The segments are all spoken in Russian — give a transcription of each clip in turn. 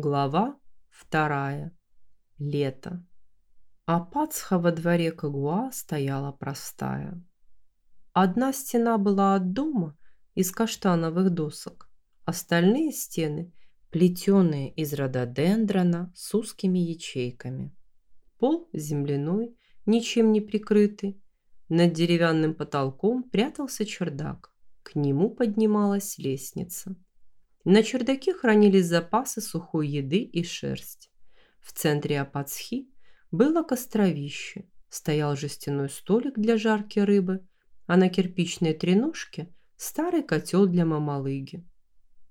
Глава вторая. Лето. А Пацха во дворе Кагуа стояла простая. Одна стена была от дома из каштановых досок, остальные стены плетеные из рододендрона с узкими ячейками. Пол земляной, ничем не прикрытый. Над деревянным потолком прятался чердак. К нему поднималась лестница. На чердаке хранились запасы сухой еды и шерсть. В центре Апацхи было костровище, стоял жестяной столик для жарки рыбы, а на кирпичной треножке старый котел для мамалыги.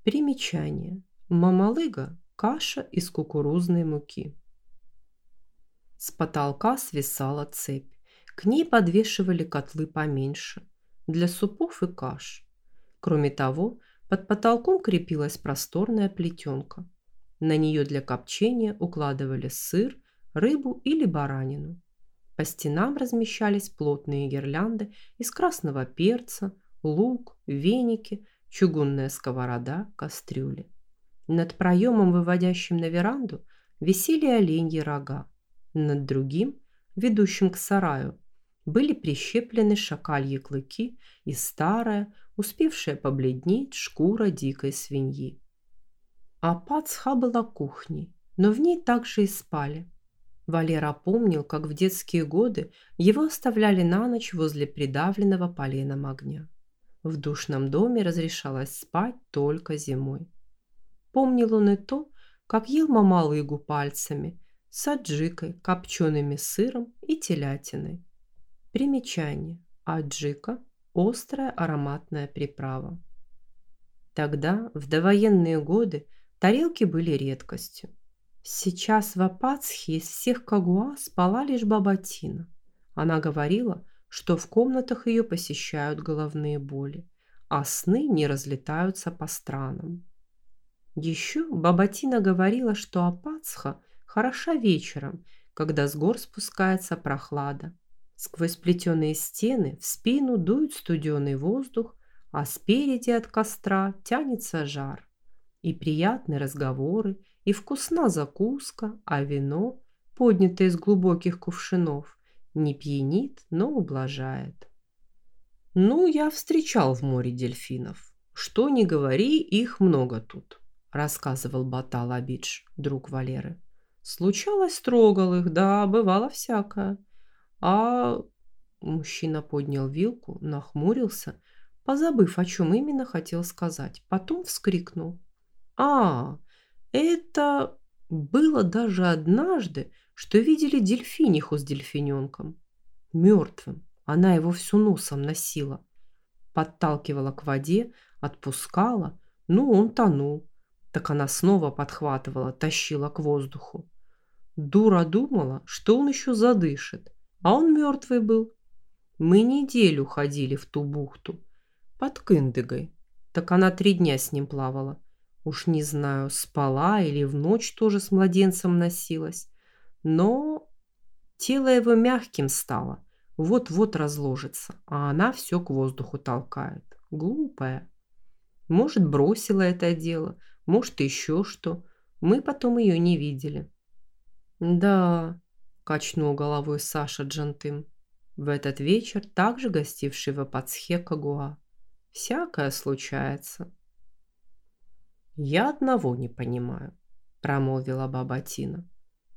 Примечание. Мамалыга – каша из кукурузной муки. С потолка свисала цепь. К ней подвешивали котлы поменьше, для супов и каш. Кроме того, под потолком крепилась просторная плетенка. На нее для копчения укладывали сыр, рыбу или баранину. По стенам размещались плотные гирлянды из красного перца, лук, веники, чугунная сковорода, кастрюли. Над проемом, выводящим на веранду, висели оленьи рога. Над другим, ведущим к сараю, были прищеплены шакальи клыки и старая, успевшая побледнеть шкура дикой свиньи. А Пацха была кухней, но в ней также и спали. Валера помнил, как в детские годы его оставляли на ночь возле придавленного поленом огня. В душном доме разрешалось спать только зимой. Помнил он и то, как ел мамалыгу пальцами, с аджикой, копчеными сыром и телятиной. Примечание. Аджика – острая ароматная приправа. Тогда, в довоенные годы, тарелки были редкостью. Сейчас в Апацхе из всех Кагуа спала лишь Бабатина. Она говорила, что в комнатах ее посещают головные боли, а сны не разлетаются по странам. Еще Бабатина говорила, что Апацха хороша вечером, когда с гор спускается прохлада, Сквозь плетеные стены в спину дует студеный воздух, а спереди от костра тянется жар. И приятные разговоры, и вкусна закуска, а вино, поднятое из глубоких кувшинов, не пьянит, но ублажает. Ну, я встречал в море дельфинов. Что ни говори, их много тут, рассказывал Батал Абидж, друг Валеры. Случалось, трогал их, да, бывало всякое. А мужчина поднял вилку, нахмурился, позабыв, о чем именно хотел сказать. Потом вскрикнул. А, это было даже однажды, что видели дельфиниху с дельфиненком. Мертвым. Она его всю носом носила. Подталкивала к воде, отпускала. Ну, он тонул. Так она снова подхватывала, тащила к воздуху. Дура думала, что он еще задышит а он мертвый был. Мы неделю ходили в ту бухту под Кындыгой. Так она три дня с ним плавала. Уж не знаю, спала или в ночь тоже с младенцем носилась. Но тело его мягким стало. Вот-вот разложится, а она все к воздуху толкает. Глупая. Может, бросила это дело, может, еще что. Мы потом ее не видели. Да, качнул головой Саша Джантым. В этот вечер также гостивший в Апацхе Кагуа. Всякое случается. Я одного не понимаю, промолвила баба Тина.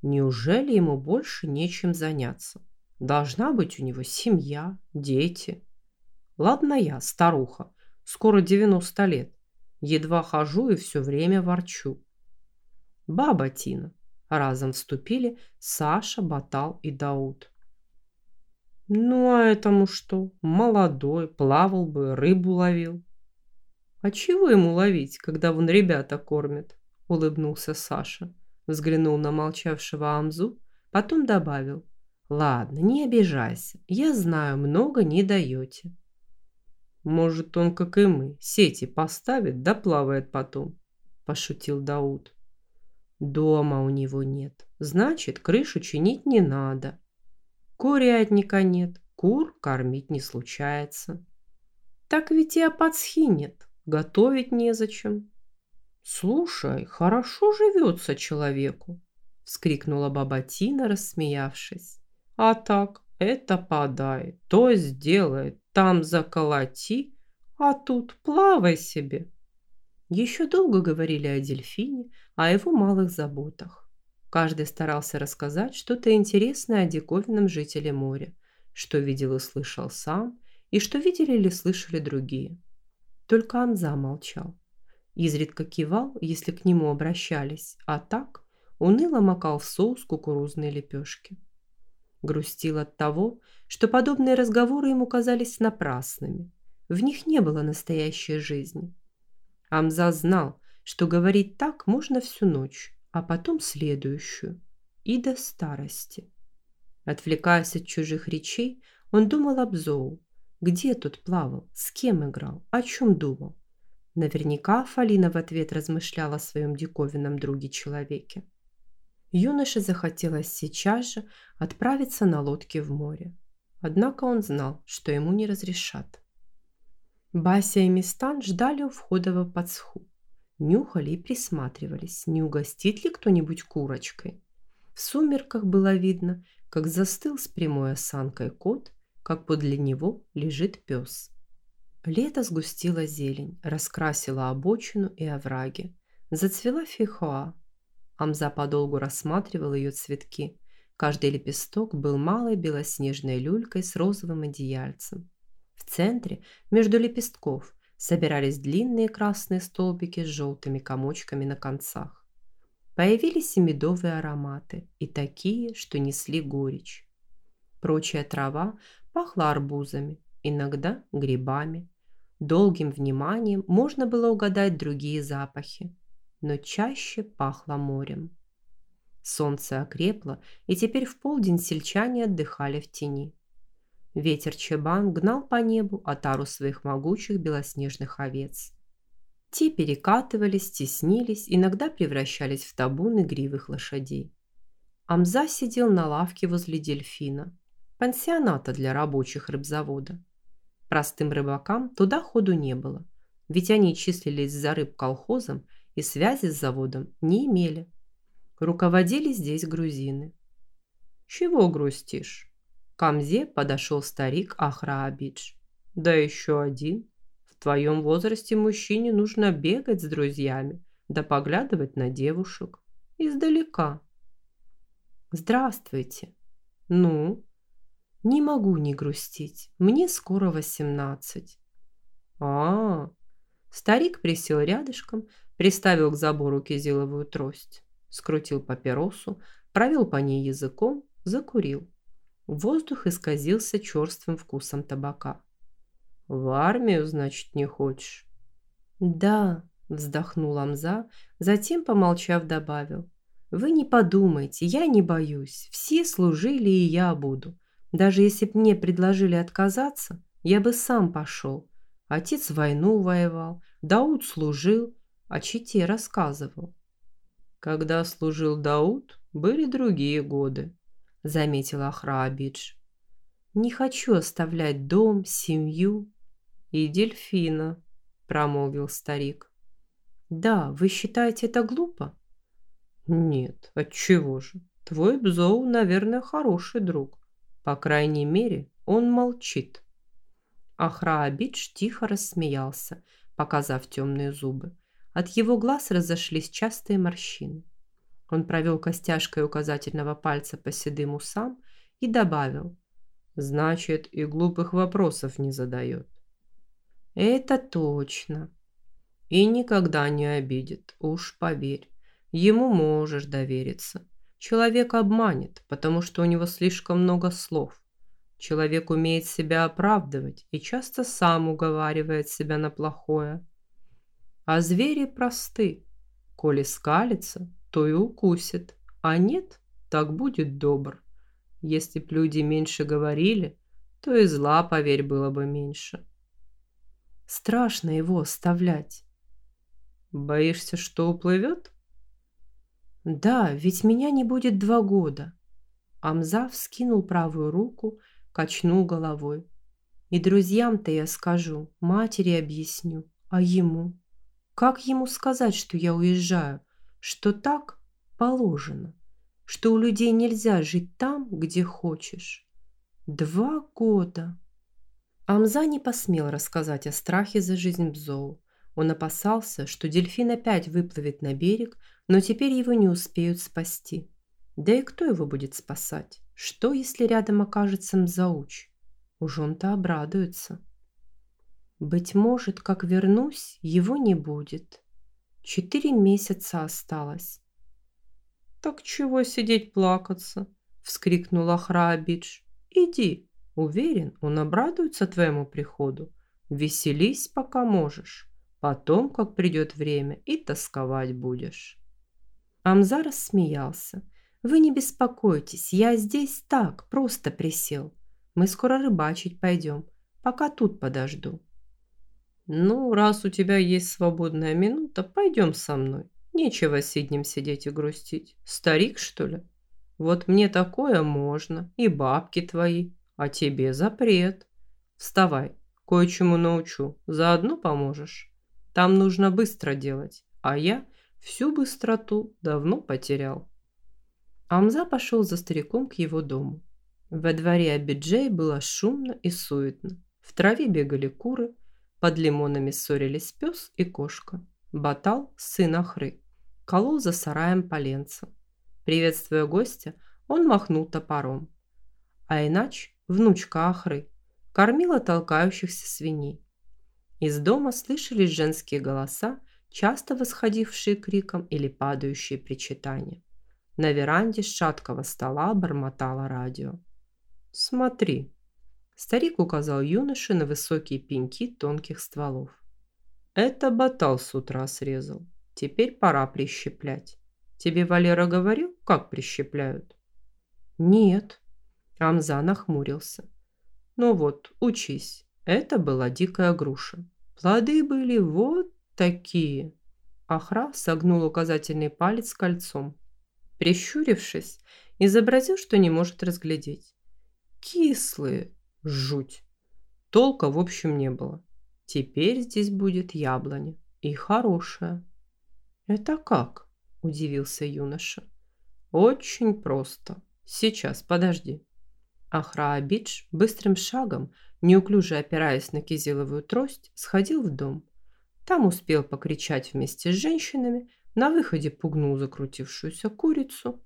Неужели ему больше нечем заняться? Должна быть у него семья, дети. Ладно я, старуха, скоро 90 лет. Едва хожу и все время ворчу. Баба Тина, Разом вступили Саша, Батал и Дауд. Ну а этому что? Молодой, плавал бы, рыбу ловил. А чего ему ловить, когда вон ребята кормят? Улыбнулся Саша, взглянул на молчавшего Амзу, потом добавил. Ладно, не обижайся, я знаю, много не даете. Может, он, как и мы, сети поставит, да плавает потом, пошутил Дауд. Дома у него нет. Значит, крышу чинить не надо. Курятника нет. Кур кормить не случается. Так ведь и опацхи нет. Готовить незачем. Слушай, хорошо живется человеку, вскрикнула баба Тина, рассмеявшись. А так, это подай, то сделай, там заколоти, а тут плавай себе. Еще долго говорили о дельфине, о его малых заботах. Каждый старался рассказать что-то интересное о диковинном жителе моря, что видел и слышал сам, и что видели или слышали другие. Только Амза молчал. Изредка кивал, если к нему обращались, а так уныло макал в соус кукурузные лепешки. Грустил от того, что подобные разговоры ему казались напрасными. В них не было настоящей жизни. Амза знал, что говорить так можно всю ночь, а потом следующую и до старости. Отвлекаясь от чужих речей, он думал об Зоу. Где тут плавал, с кем играл, о чем думал. Наверняка Фалина в ответ размышляла о своем диковинном друге-человеке. Юноше захотелось сейчас же отправиться на лодке в море. Однако он знал, что ему не разрешат. Бася и Мистан ждали у входа в подсху. Нюхали и присматривались, не угостит ли кто-нибудь курочкой. В сумерках было видно, как застыл с прямой осанкой кот, как подле него лежит пес. Лето сгустило зелень, раскрасило обочину и овраги. Зацвела фихоа. Амза подолгу рассматривал ее цветки. Каждый лепесток был малой белоснежной люлькой с розовым одеяльцем. В центре, между лепестков, собирались длинные красные столбики с желтыми комочками на концах. Появились и медовые ароматы, и такие, что несли горечь. Прочая трава пахла арбузами, иногда грибами. Долгим вниманием можно было угадать другие запахи, но чаще пахло морем. Солнце окрепло, и теперь в полдень сельчане отдыхали в тени. Ветер Чебан гнал по небу отару своих могучих белоснежных овец. Те перекатывались, теснились, иногда превращались в табун игривых лошадей. Амза сидел на лавке возле дельфина, пансионата для рабочих рыбзавода. Простым рыбакам туда ходу не было, ведь они числились за рыб колхозом и связи с заводом не имели. Руководили здесь грузины. «Чего грустишь?» К Амзе подошел старик Ахраабидж. Да еще один. В твоем возрасте мужчине нужно бегать с друзьями, да поглядывать на девушек. Издалека. Здравствуйте. Ну? Не могу не грустить. Мне скоро восемнадцать. А, -а, а Старик присел рядышком, приставил к забору кизиловую трость, скрутил папиросу, провел по ней языком, закурил. Воздух исказился черствым вкусом табака. «В армию, значит, не хочешь?» «Да», – вздохнул Амза, затем, помолчав, добавил. «Вы не подумайте, я не боюсь. Все служили, и я буду. Даже если б мне предложили отказаться, я бы сам пошел. Отец войну воевал, Дауд служил, о чите рассказывал». Когда служил Дауд, были другие годы заметила Ахраабидж. Не хочу оставлять дом, семью и дельфина, промолвил старик. Да, вы считаете это глупо? Нет, отчего же? Твой Бзоу, наверное, хороший друг. По крайней мере, он молчит. Ахраабидж тихо рассмеялся, показав темные зубы. От его глаз разошлись частые морщины. Он провел костяшкой указательного пальца по седым усам и добавил. Значит, и глупых вопросов не задает. Это точно. И никогда не обидит, уж поверь. Ему можешь довериться. Человек обманет, потому что у него слишком много слов. Человек умеет себя оправдывать и часто сам уговаривает себя на плохое. А звери просты. Коли скалится, то и укусит. А нет, так будет добр. Если б люди меньше говорили, то и зла, поверь, было бы меньше. Страшно его оставлять. Боишься, что уплывет? Да, ведь меня не будет два года. Амза вскинул правую руку, качнул головой. И друзьям-то я скажу, матери объясню, а ему? Как ему сказать, что я уезжаю, что так положено, что у людей нельзя жить там, где хочешь? Два года. Амза не посмел рассказать о страхе за жизнь Бзоу. Он опасался, что дельфин опять выплывет на берег, но теперь его не успеют спасти. Да и кто его будет спасать? Что, если рядом окажется Мзауч? Уж он-то обрадуется. Быть может, как вернусь, его не будет. Четыре месяца осталось. «Так чего сидеть плакаться?» – вскрикнула Храабидж. «Иди, уверен, он обрадуется твоему приходу. Веселись, пока можешь. Потом, как придет время, и тосковать будешь». Амза рассмеялся. «Вы не беспокойтесь, я здесь так, просто присел. Мы скоро рыбачить пойдем, пока тут подожду». «Ну, раз у тебя есть свободная минута, пойдем со мной. Нечего сиднем сидеть и грустить. Старик, что ли? Вот мне такое можно, и бабки твои, а тебе запрет. Вставай, кое-чему научу, заодно поможешь. Там нужно быстро делать, а я всю быстроту давно потерял». Амза пошел за стариком к его дому. Во дворе Абиджей было шумно и суетно. В траве бегали куры, под лимонами ссорились пес и кошка. Батал, сын Ахры, колол за сараем поленца. Приветствуя гостя, он махнул топором. А иначе внучка Ахры кормила толкающихся свиней. Из дома слышались женские голоса, часто восходившие криком или падающие причитания. На веранде с шаткого стола бормотало радио. «Смотри, Старик указал юноше на высокие пеньки тонких стволов. Это батал с утра срезал. Теперь пора прищеплять. Тебе Валера говорил, как прищепляют? Нет. Амза нахмурился. Ну вот, учись. Это была дикая груша. Плоды были вот такие. Ахра согнул указательный палец кольцом. Прищурившись, изобразил, что не может разглядеть. Кислые, Жуть. Толка, в общем, не было. Теперь здесь будет яблоня. И хорошая. Это как? Удивился юноша. Очень просто. Сейчас, подожди. Ахраабидж быстрым шагом, неуклюже опираясь на кизиловую трость, сходил в дом. Там успел покричать вместе с женщинами, на выходе пугнул закрутившуюся курицу,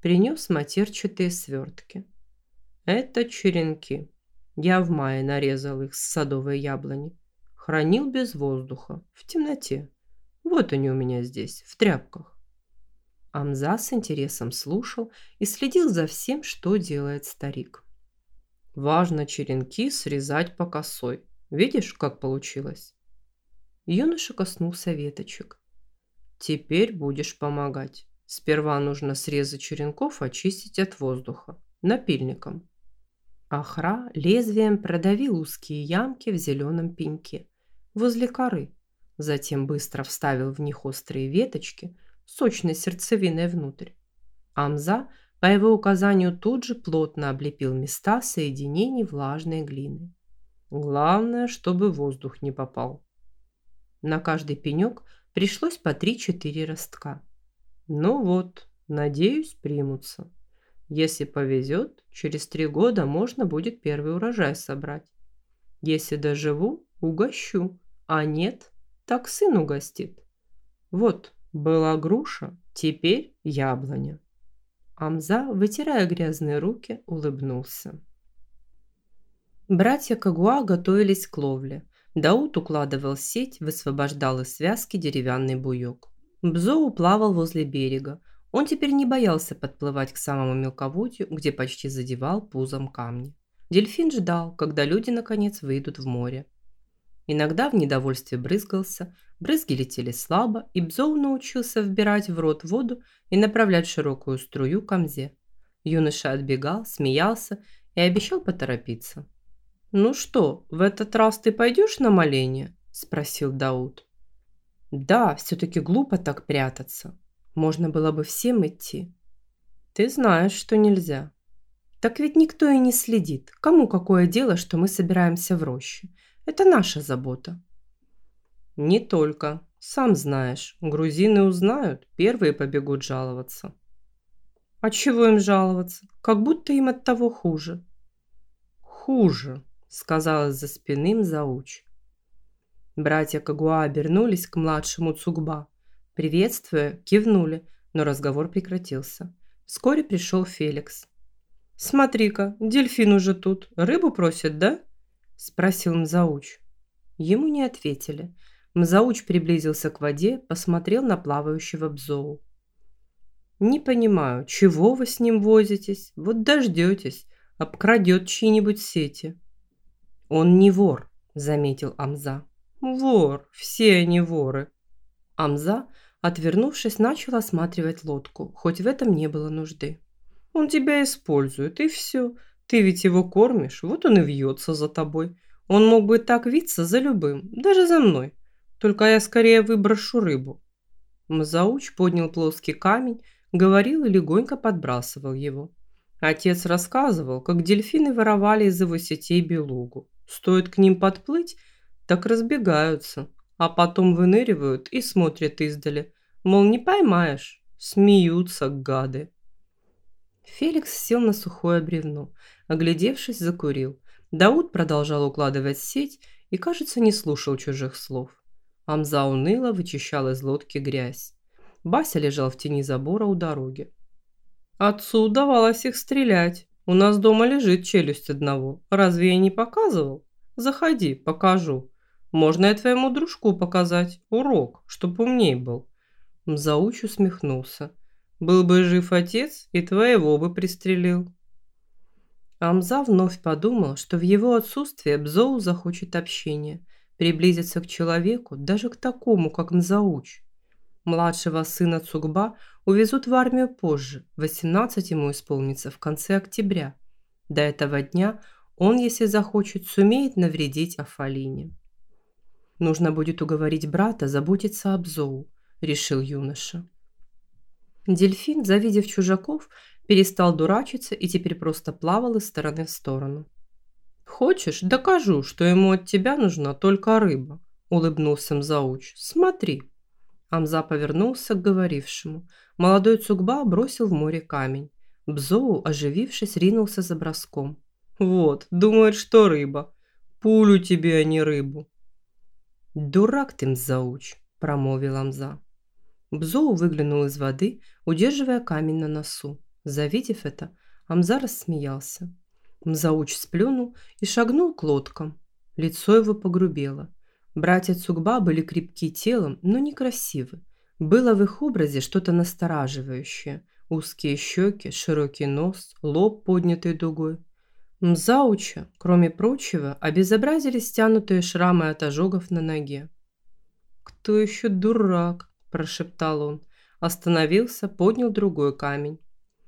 принес матерчатые свертки. Это черенки. Я в мае нарезал их с садовой яблони. Хранил без воздуха, в темноте. Вот они у меня здесь, в тряпках. Амза с интересом слушал и следил за всем, что делает старик. Важно черенки срезать по косой. Видишь, как получилось? Юноша коснулся веточек. Теперь будешь помогать. Сперва нужно срезы черенков очистить от воздуха. Напильником. Ахра лезвием продавил узкие ямки в зеленом пеньке возле коры, затем быстро вставил в них острые веточки, сочной сердцевиной внутрь. Амза по его указанию тут же плотно облепил места соединений влажной глины. Главное, чтобы воздух не попал. На каждый пенек пришлось по 3-4 ростка. Ну вот, надеюсь, примутся. Если повезет, через три года можно будет первый урожай собрать. Если доживу, угощу, а нет, так сын угостит. Вот, была груша, теперь яблоня. Амза, вытирая грязные руки, улыбнулся. Братья Кагуа готовились к ловле. Даут укладывал сеть, высвобождал из связки деревянный буёк. Бзоу плавал возле берега, он теперь не боялся подплывать к самому мелководью, где почти задевал пузом камни. Дельфин ждал, когда люди наконец выйдут в море. Иногда в недовольстве брызгался, брызги летели слабо, и Бзоу научился вбирать в рот воду и направлять широкую струю к Амзе. Юноша отбегал, смеялся и обещал поторопиться. «Ну что, в этот раз ты пойдешь на моление?» – спросил Дауд. «Да, все-таки глупо так прятаться. Можно было бы всем идти. Ты знаешь, что нельзя. Так ведь никто и не следит. Кому какое дело, что мы собираемся в роще? Это наша забота. Не только, Сам знаешь, грузины узнают, первые побегут жаловаться. А чего им жаловаться? Как будто им от того хуже. Хуже, сказала за спины зауч. Братья Кагуа обернулись к младшему Цугба. Приветствуя, кивнули, но разговор прекратился. Вскоре пришел Феликс. «Смотри-ка, дельфин уже тут. Рыбу просит, да?» – спросил Мзауч. Ему не ответили. Мзауч приблизился к воде, посмотрел на плавающего Бзоу. «Не понимаю, чего вы с ним возитесь? Вот дождетесь, обкрадет чьи-нибудь сети». «Он не вор», – заметил Амза. «Вор, все они воры». Амза, отвернувшись, начал осматривать лодку, хоть в этом не было нужды. «Он тебя использует, и все. Ты ведь его кормишь, вот он и вьется за тобой. Он мог бы так виться за любым, даже за мной. Только я скорее выброшу рыбу». Мазауч поднял плоский камень, говорил и легонько подбрасывал его. Отец рассказывал, как дельфины воровали из его сетей белугу. Стоит к ним подплыть, так разбегаются, а потом выныривают и смотрят издали. Мол, не поймаешь. Смеются гады. Феликс сел на сухое бревно, оглядевшись, закурил. Дауд продолжал укладывать сеть и, кажется, не слушал чужих слов. Амза уныло вычищал из лодки грязь. Бася лежал в тени забора у дороги. «Отцу удавалось их стрелять. У нас дома лежит челюсть одного. Разве я не показывал? Заходи, покажу. Можно я твоему дружку показать урок, чтоб умней был?» Мзауч усмехнулся. «Был бы жив отец, и твоего бы пристрелил». Амза вновь подумал, что в его отсутствие Бзоу захочет общения, приблизиться к человеку, даже к такому, как Мзауч. Младшего сына Цугба увезут в армию позже, 18 ему исполнится в конце октября. До этого дня он, если захочет, сумеет навредить Афалине. Нужно будет уговорить брата заботиться об Зоу, решил юноша. Дельфин, завидев чужаков, перестал дурачиться и теперь просто плавал из стороны в сторону. «Хочешь, докажу, что ему от тебя нужна только рыба», – улыбнулся Мзауч. «Смотри». Амза повернулся к говорившему. Молодой Цугба бросил в море камень. Бзоу, оживившись, ринулся за броском. «Вот, думает, что рыба. Пулю тебе, а не рыбу». «Дурак ты, Мзауч», – промолвил Амза. Бзоу выглянул из воды, удерживая камень на носу. Завидев это, Амза рассмеялся. Мзауч сплюнул и шагнул к лодкам. Лицо его погрубело. Братья Цугба были крепки телом, но некрасивы. Было в их образе что-то настораживающее. Узкие щеки, широкий нос, лоб, поднятый дугой. Мзауча, кроме прочего, обезобразили стянутые шрамы от ожогов на ноге. «Кто еще дурак?» – прошептал он. Остановился, поднял другой камень.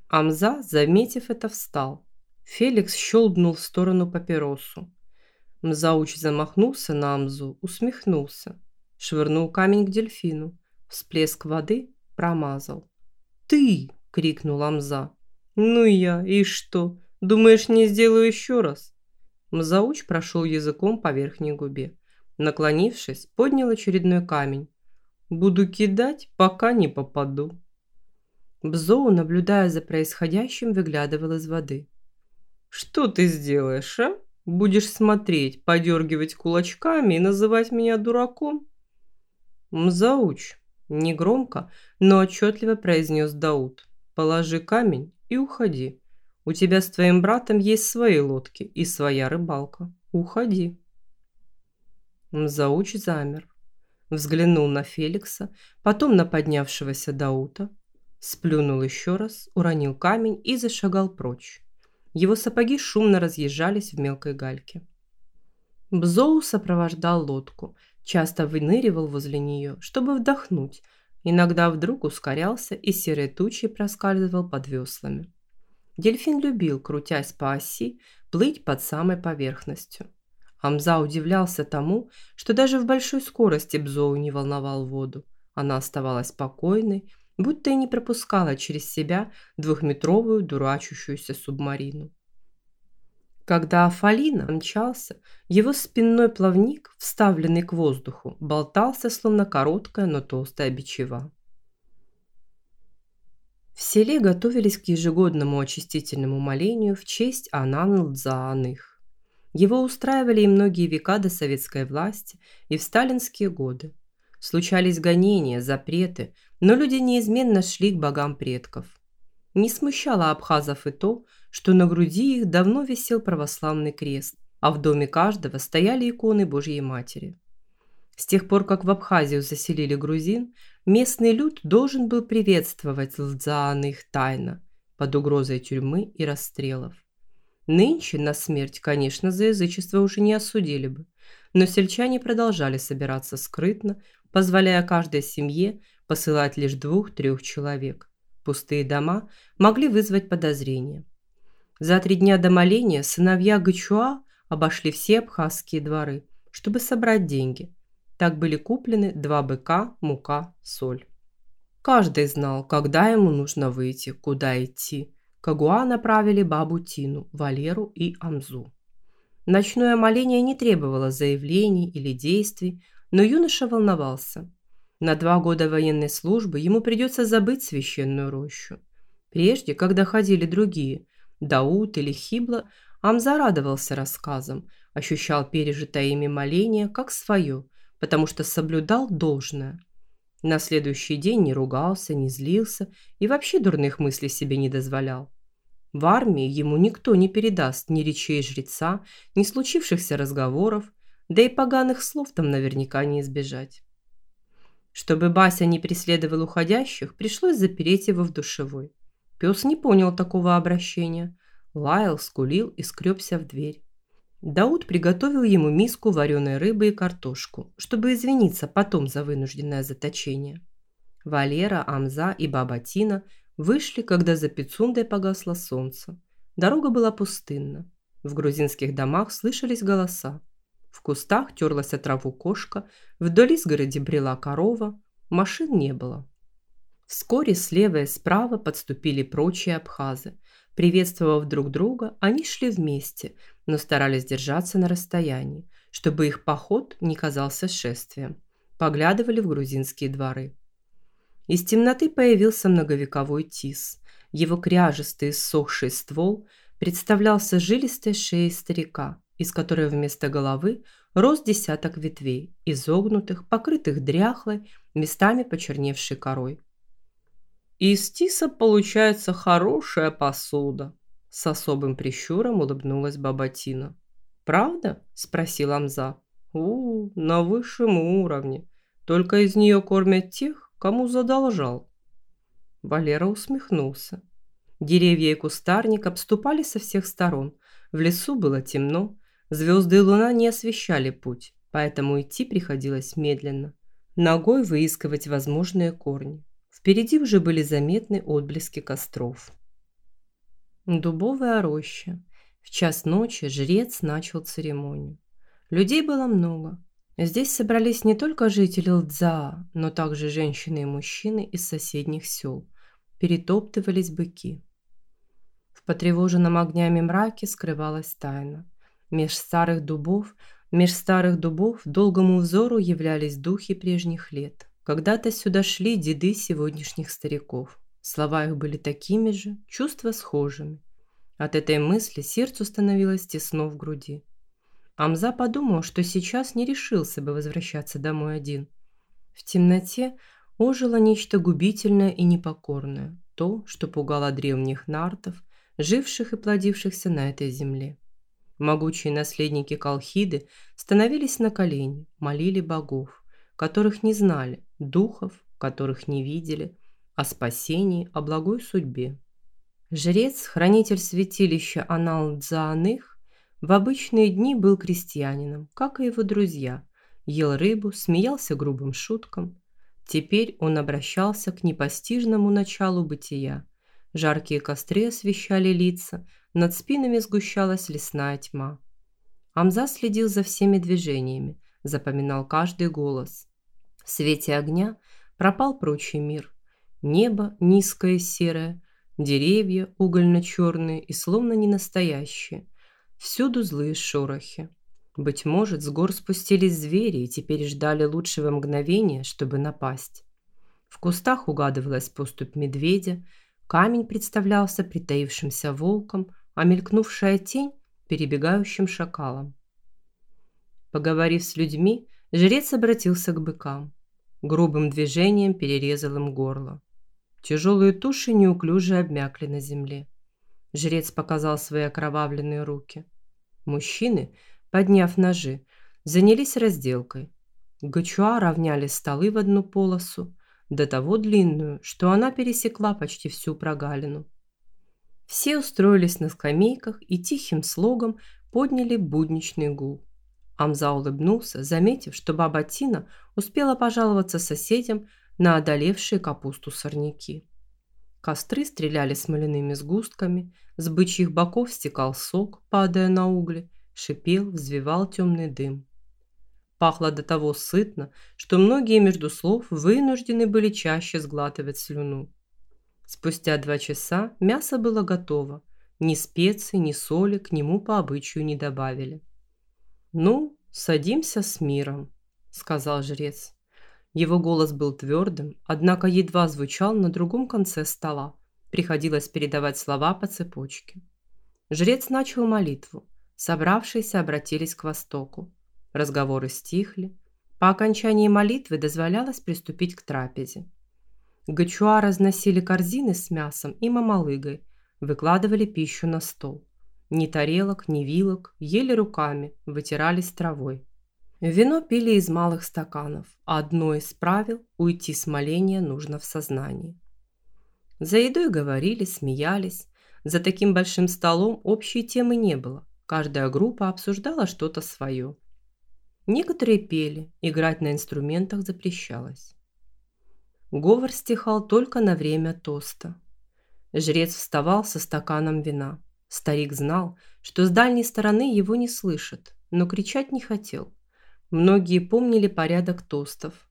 Амза, заметив это, встал. Феликс щелбнул в сторону папиросу. Мзауч замахнулся на Амзу, усмехнулся. Швырнул камень к дельфину. Всплеск воды промазал. «Ты!» – крикнул Амза. «Ну я, и что? Думаешь, не сделаю еще раз?» Мзауч прошел языком по верхней губе. Наклонившись, поднял очередной камень. «Буду кидать, пока не попаду». Бзоу, наблюдая за происходящим, выглядывал из воды. «Что ты сделаешь, а? Будешь смотреть, подергивать кулачками и называть меня дураком?» «Мзауч», – негромко, но отчетливо произнес Дауд. «Положи камень и уходи. У тебя с твоим братом есть свои лодки и своя рыбалка. Уходи». Мзауч замер. Взглянул на Феликса, потом на поднявшегося Даута, сплюнул еще раз, уронил камень и зашагал прочь. Его сапоги шумно разъезжались в мелкой гальке. Бзоу сопровождал лодку, часто выныривал возле нее, чтобы вдохнуть, иногда вдруг ускорялся и серой тучей проскальзывал под веслами. Дельфин любил, крутясь по оси, плыть под самой поверхностью. Амза удивлялся тому, что даже в большой скорости Бзоу не волновал воду. Она оставалась спокойной, будто и не пропускала через себя двухметровую дурачущуюся субмарину. Когда Афалина мчался, его спинной плавник, вставленный к воздуху, болтался, словно короткая, но толстая бичева. В селе готовились к ежегодному очистительному молению в честь Анан Лдзааных. Его устраивали и многие века до советской власти, и в сталинские годы. Случались гонения, запреты, но люди неизменно шли к богам предков. Не смущало абхазов и то, что на груди их давно висел православный крест, а в доме каждого стояли иконы Божьей Матери. С тех пор, как в Абхазию заселили грузин, местный люд должен был приветствовать Лдзаан их тайно, под угрозой тюрьмы и расстрелов. Нынче на смерть, конечно, за язычество уже не осудили бы, но сельчане продолжали собираться скрытно, позволяя каждой семье посылать лишь двух-трех человек. Пустые дома могли вызвать подозрения. За три дня до моления сыновья Гачуа обошли все абхазские дворы, чтобы собрать деньги. Так были куплены два быка, мука, соль. Каждый знал, когда ему нужно выйти, куда идти. Кагуа направили бабу Тину, Валеру и Амзу. Ночное моление не требовало заявлений или действий, но юноша волновался. На два года военной службы ему придется забыть священную рощу. Прежде, когда ходили другие, Дауд или Хибла, Амза радовался рассказам, ощущал пережитое ими моление как свое, потому что соблюдал должное. На следующий день не ругался, не злился и вообще дурных мыслей себе не дозволял. В армии ему никто не передаст ни речей жреца, ни случившихся разговоров, да и поганых слов там наверняка не избежать. Чтобы Бася не преследовал уходящих, пришлось запереть его в душевой. Пес не понял такого обращения. Лаял, скулил и скребся в дверь. Дауд приготовил ему миску вареной рыбы и картошку, чтобы извиниться потом за вынужденное заточение. Валера, Амза и баба Тина вышли, когда за Пицундой погасло солнце. Дорога была пустынна. В грузинских домах слышались голоса. В кустах терлась от траву кошка, вдоль изгороди брела корова, машин не было. Вскоре слева и справа подступили прочие абхазы. Приветствовав друг друга, они шли вместе, но старались держаться на расстоянии, чтобы их поход не казался шествием. Поглядывали в грузинские дворы. Из темноты появился многовековой тис. Его кряжестый ссохший ствол представлялся жилистой шеей старика, из которой вместо головы рос десяток ветвей, изогнутых, покрытых дряхлой, местами почерневшей корой. Из тиса получается хорошая посуда. С особым прищуром улыбнулась баба Тина. «Правда?» – спросил Амза. «У, на высшем уровне. Только из нее кормят тех, кому задолжал». Валера усмехнулся. Деревья и кустарник обступали со всех сторон. В лесу было темно. Звезды и луна не освещали путь, поэтому идти приходилось медленно. Ногой выискивать возможные корни. Впереди уже были заметны отблески костров. Дубовая роща. В час ночи жрец начал церемонию. Людей было много. Здесь собрались не только жители Лдзаа, но также женщины и мужчины из соседних сел. Перетоптывались быки. В потревоженном огнями мраке скрывалась тайна. Меж старых дубов, меж старых дубов долгому взору являлись духи прежних лет. Когда-то сюда шли деды сегодняшних стариков. Слова их были такими же, чувства схожими. От этой мысли сердцу становилось тесно в груди. Амза подумал, что сейчас не решился бы возвращаться домой один. В темноте ожило нечто губительное и непокорное, то, что пугало древних нартов, живших и плодившихся на этой земле. Могучие наследники Колхиды становились на колени, молили богов, которых не знали, духов, которых не видели, о спасении, о благой судьбе. Жрец, хранитель святилища Анал-Дзааных, в обычные дни был крестьянином, как и его друзья, ел рыбу, смеялся грубым шуткам. Теперь он обращался к непостижному началу бытия. Жаркие костры освещали лица, над спинами сгущалась лесная тьма. Амза следил за всеми движениями, запоминал каждый голос. В свете огня пропал прочий мир. Небо низкое серое, деревья угольно-черные и словно не настоящие. Всюду злые шорохи. Быть может, с гор спустились звери и теперь ждали лучшего мгновения, чтобы напасть. В кустах угадывалась поступь медведя, камень представлялся притаившимся волком, а мелькнувшая тень – перебегающим шакалом. Поговорив с людьми, жрец обратился к быкам. Грубым движением перерезал им горло. Тяжелые туши неуклюже обмякли на земле. Жрец показал свои окровавленные руки. Мужчины, подняв ножи, занялись разделкой. Гачуа равняли столы в одну полосу, до того длинную, что она пересекла почти всю прогалину. Все устроились на скамейках и тихим слогом подняли будничный гул. Амза улыбнулся, заметив, что баба Тина успела пожаловаться соседям на одолевшие капусту сорняки. Костры стреляли смоляными сгустками, с бычьих боков стекал сок, падая на угли, шипел, взвивал темный дым. Пахло до того сытно, что многие между слов вынуждены были чаще сглатывать слюну. Спустя два часа мясо было готово. Ни специй, ни соли к нему по обычаю не добавили. «Ну, садимся с миром», – сказал жрец. Его голос был твердым, однако едва звучал на другом конце стола. Приходилось передавать слова по цепочке. Жрец начал молитву. Собравшиеся обратились к востоку. Разговоры стихли. По окончании молитвы дозволялось приступить к трапезе. Гачуа разносили корзины с мясом и мамалыгой, выкладывали пищу на стол. Ни тарелок, ни вилок, ели руками, вытирались травой. Вино пили из малых стаканов, одно из правил – уйти с моления нужно в сознании. За едой говорили, смеялись. За таким большим столом общей темы не было. Каждая группа обсуждала что-то свое. Некоторые пели, играть на инструментах запрещалось. Говор стихал только на время тоста. Жрец вставал со стаканом вина. Старик знал, что с дальней стороны его не слышат, но кричать не хотел – Многие помнили порядок тостов,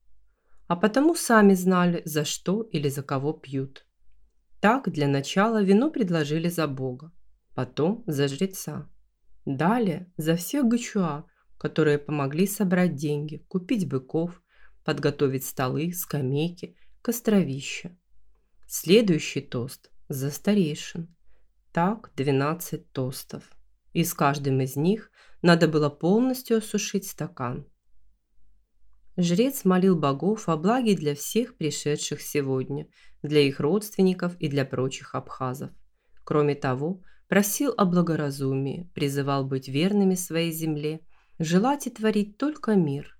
а потому сами знали, за что или за кого пьют. Так, для начала вино предложили за Бога, потом за жреца. Далее за всех гачуа, которые помогли собрать деньги, купить быков, подготовить столы, скамейки, костровища. Следующий тост за старейшин. Так 12 тостов. И с каждым из них надо было полностью осушить стакан. Жрец молил богов о благе для всех пришедших сегодня, для их родственников и для прочих абхазов. Кроме того, просил о благоразумии, призывал быть верными своей земле, желать и творить только мир.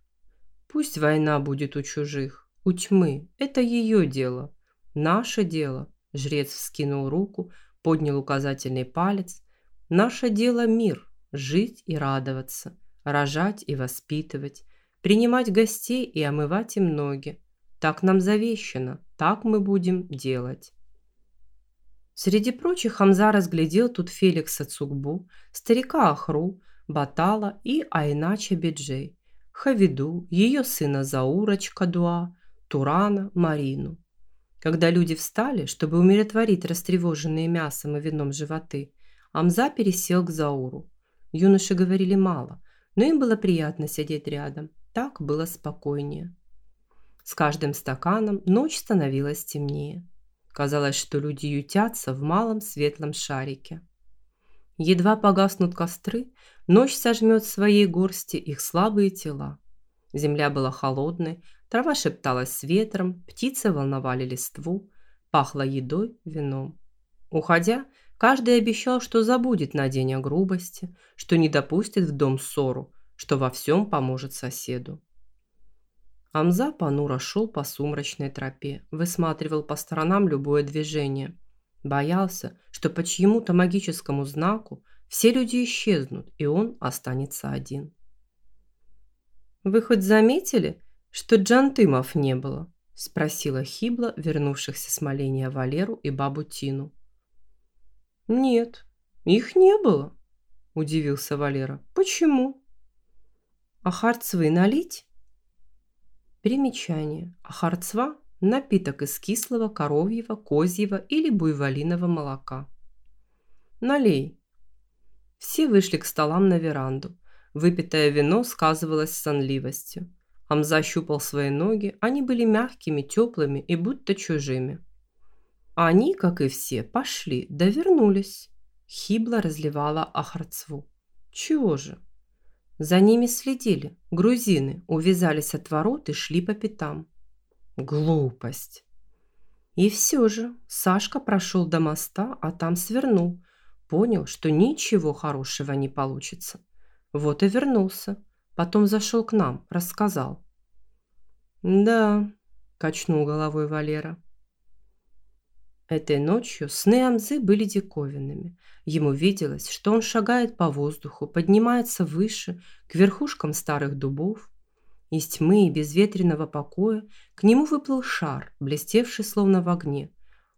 Пусть война будет у чужих, у тьмы, это ее дело. Наше дело, жрец вскинул руку, поднял указательный палец. Наше дело мир, жить и радоваться, рожать и воспитывать, принимать гостей и омывать им ноги. Так нам завещено, так мы будем делать. Среди прочих Хамза разглядел тут Феликса Цукбу, старика Ахру, Батала и Айнача Биджей, Хавиду, ее сына Заура Чкадуа, Турана, Марину. Когда люди встали, чтобы умиротворить растревоженные мясом и вином животы, Амза пересел к Зауру. Юноши говорили мало, но им было приятно сидеть рядом. Так было спокойнее. С каждым стаканом ночь становилась темнее. Казалось, что люди ютятся в малом светлом шарике. Едва погаснут костры, ночь сожмет своей горсти их слабые тела. Земля была холодной, трава шепталась с ветром, птицы волновали листву, пахло едой, вином. Уходя, Каждый обещал, что забудет на день о грубости, что не допустит в дом ссору, что во всем поможет соседу. Амза понуро шел по сумрачной тропе, высматривал по сторонам любое движение. Боялся, что по чьему-то магическому знаку все люди исчезнут, и он останется один. «Вы хоть заметили, что Джантымов не было?» – спросила Хибла, вернувшихся с моления Валеру и бабу Тину. «Нет, их не было», – удивился Валера. «Почему?» «А харцвы налить?» Примечание. Ахарцва – напиток из кислого, коровьего, козьего или буйволиного молока. «Налей». Все вышли к столам на веранду. Выпитое вино сказывалось сонливостью. Амза щупал свои ноги, они были мягкими, теплыми и будто чужими. Они, как и все, пошли, да вернулись. Хибла разливала ахарцву. Чего же? За ними следили. Грузины увязались от ворот и шли по пятам. Глупость. И все же Сашка прошел до моста, а там свернул. Понял, что ничего хорошего не получится. Вот и вернулся. Потом зашел к нам, рассказал. «Да», – качнул головой Валера. Этой ночью сны Амзы были диковинными. Ему виделось, что он шагает по воздуху, поднимается выше, к верхушкам старых дубов. Из тьмы и безветренного покоя к нему выплыл шар, блестевший словно в огне.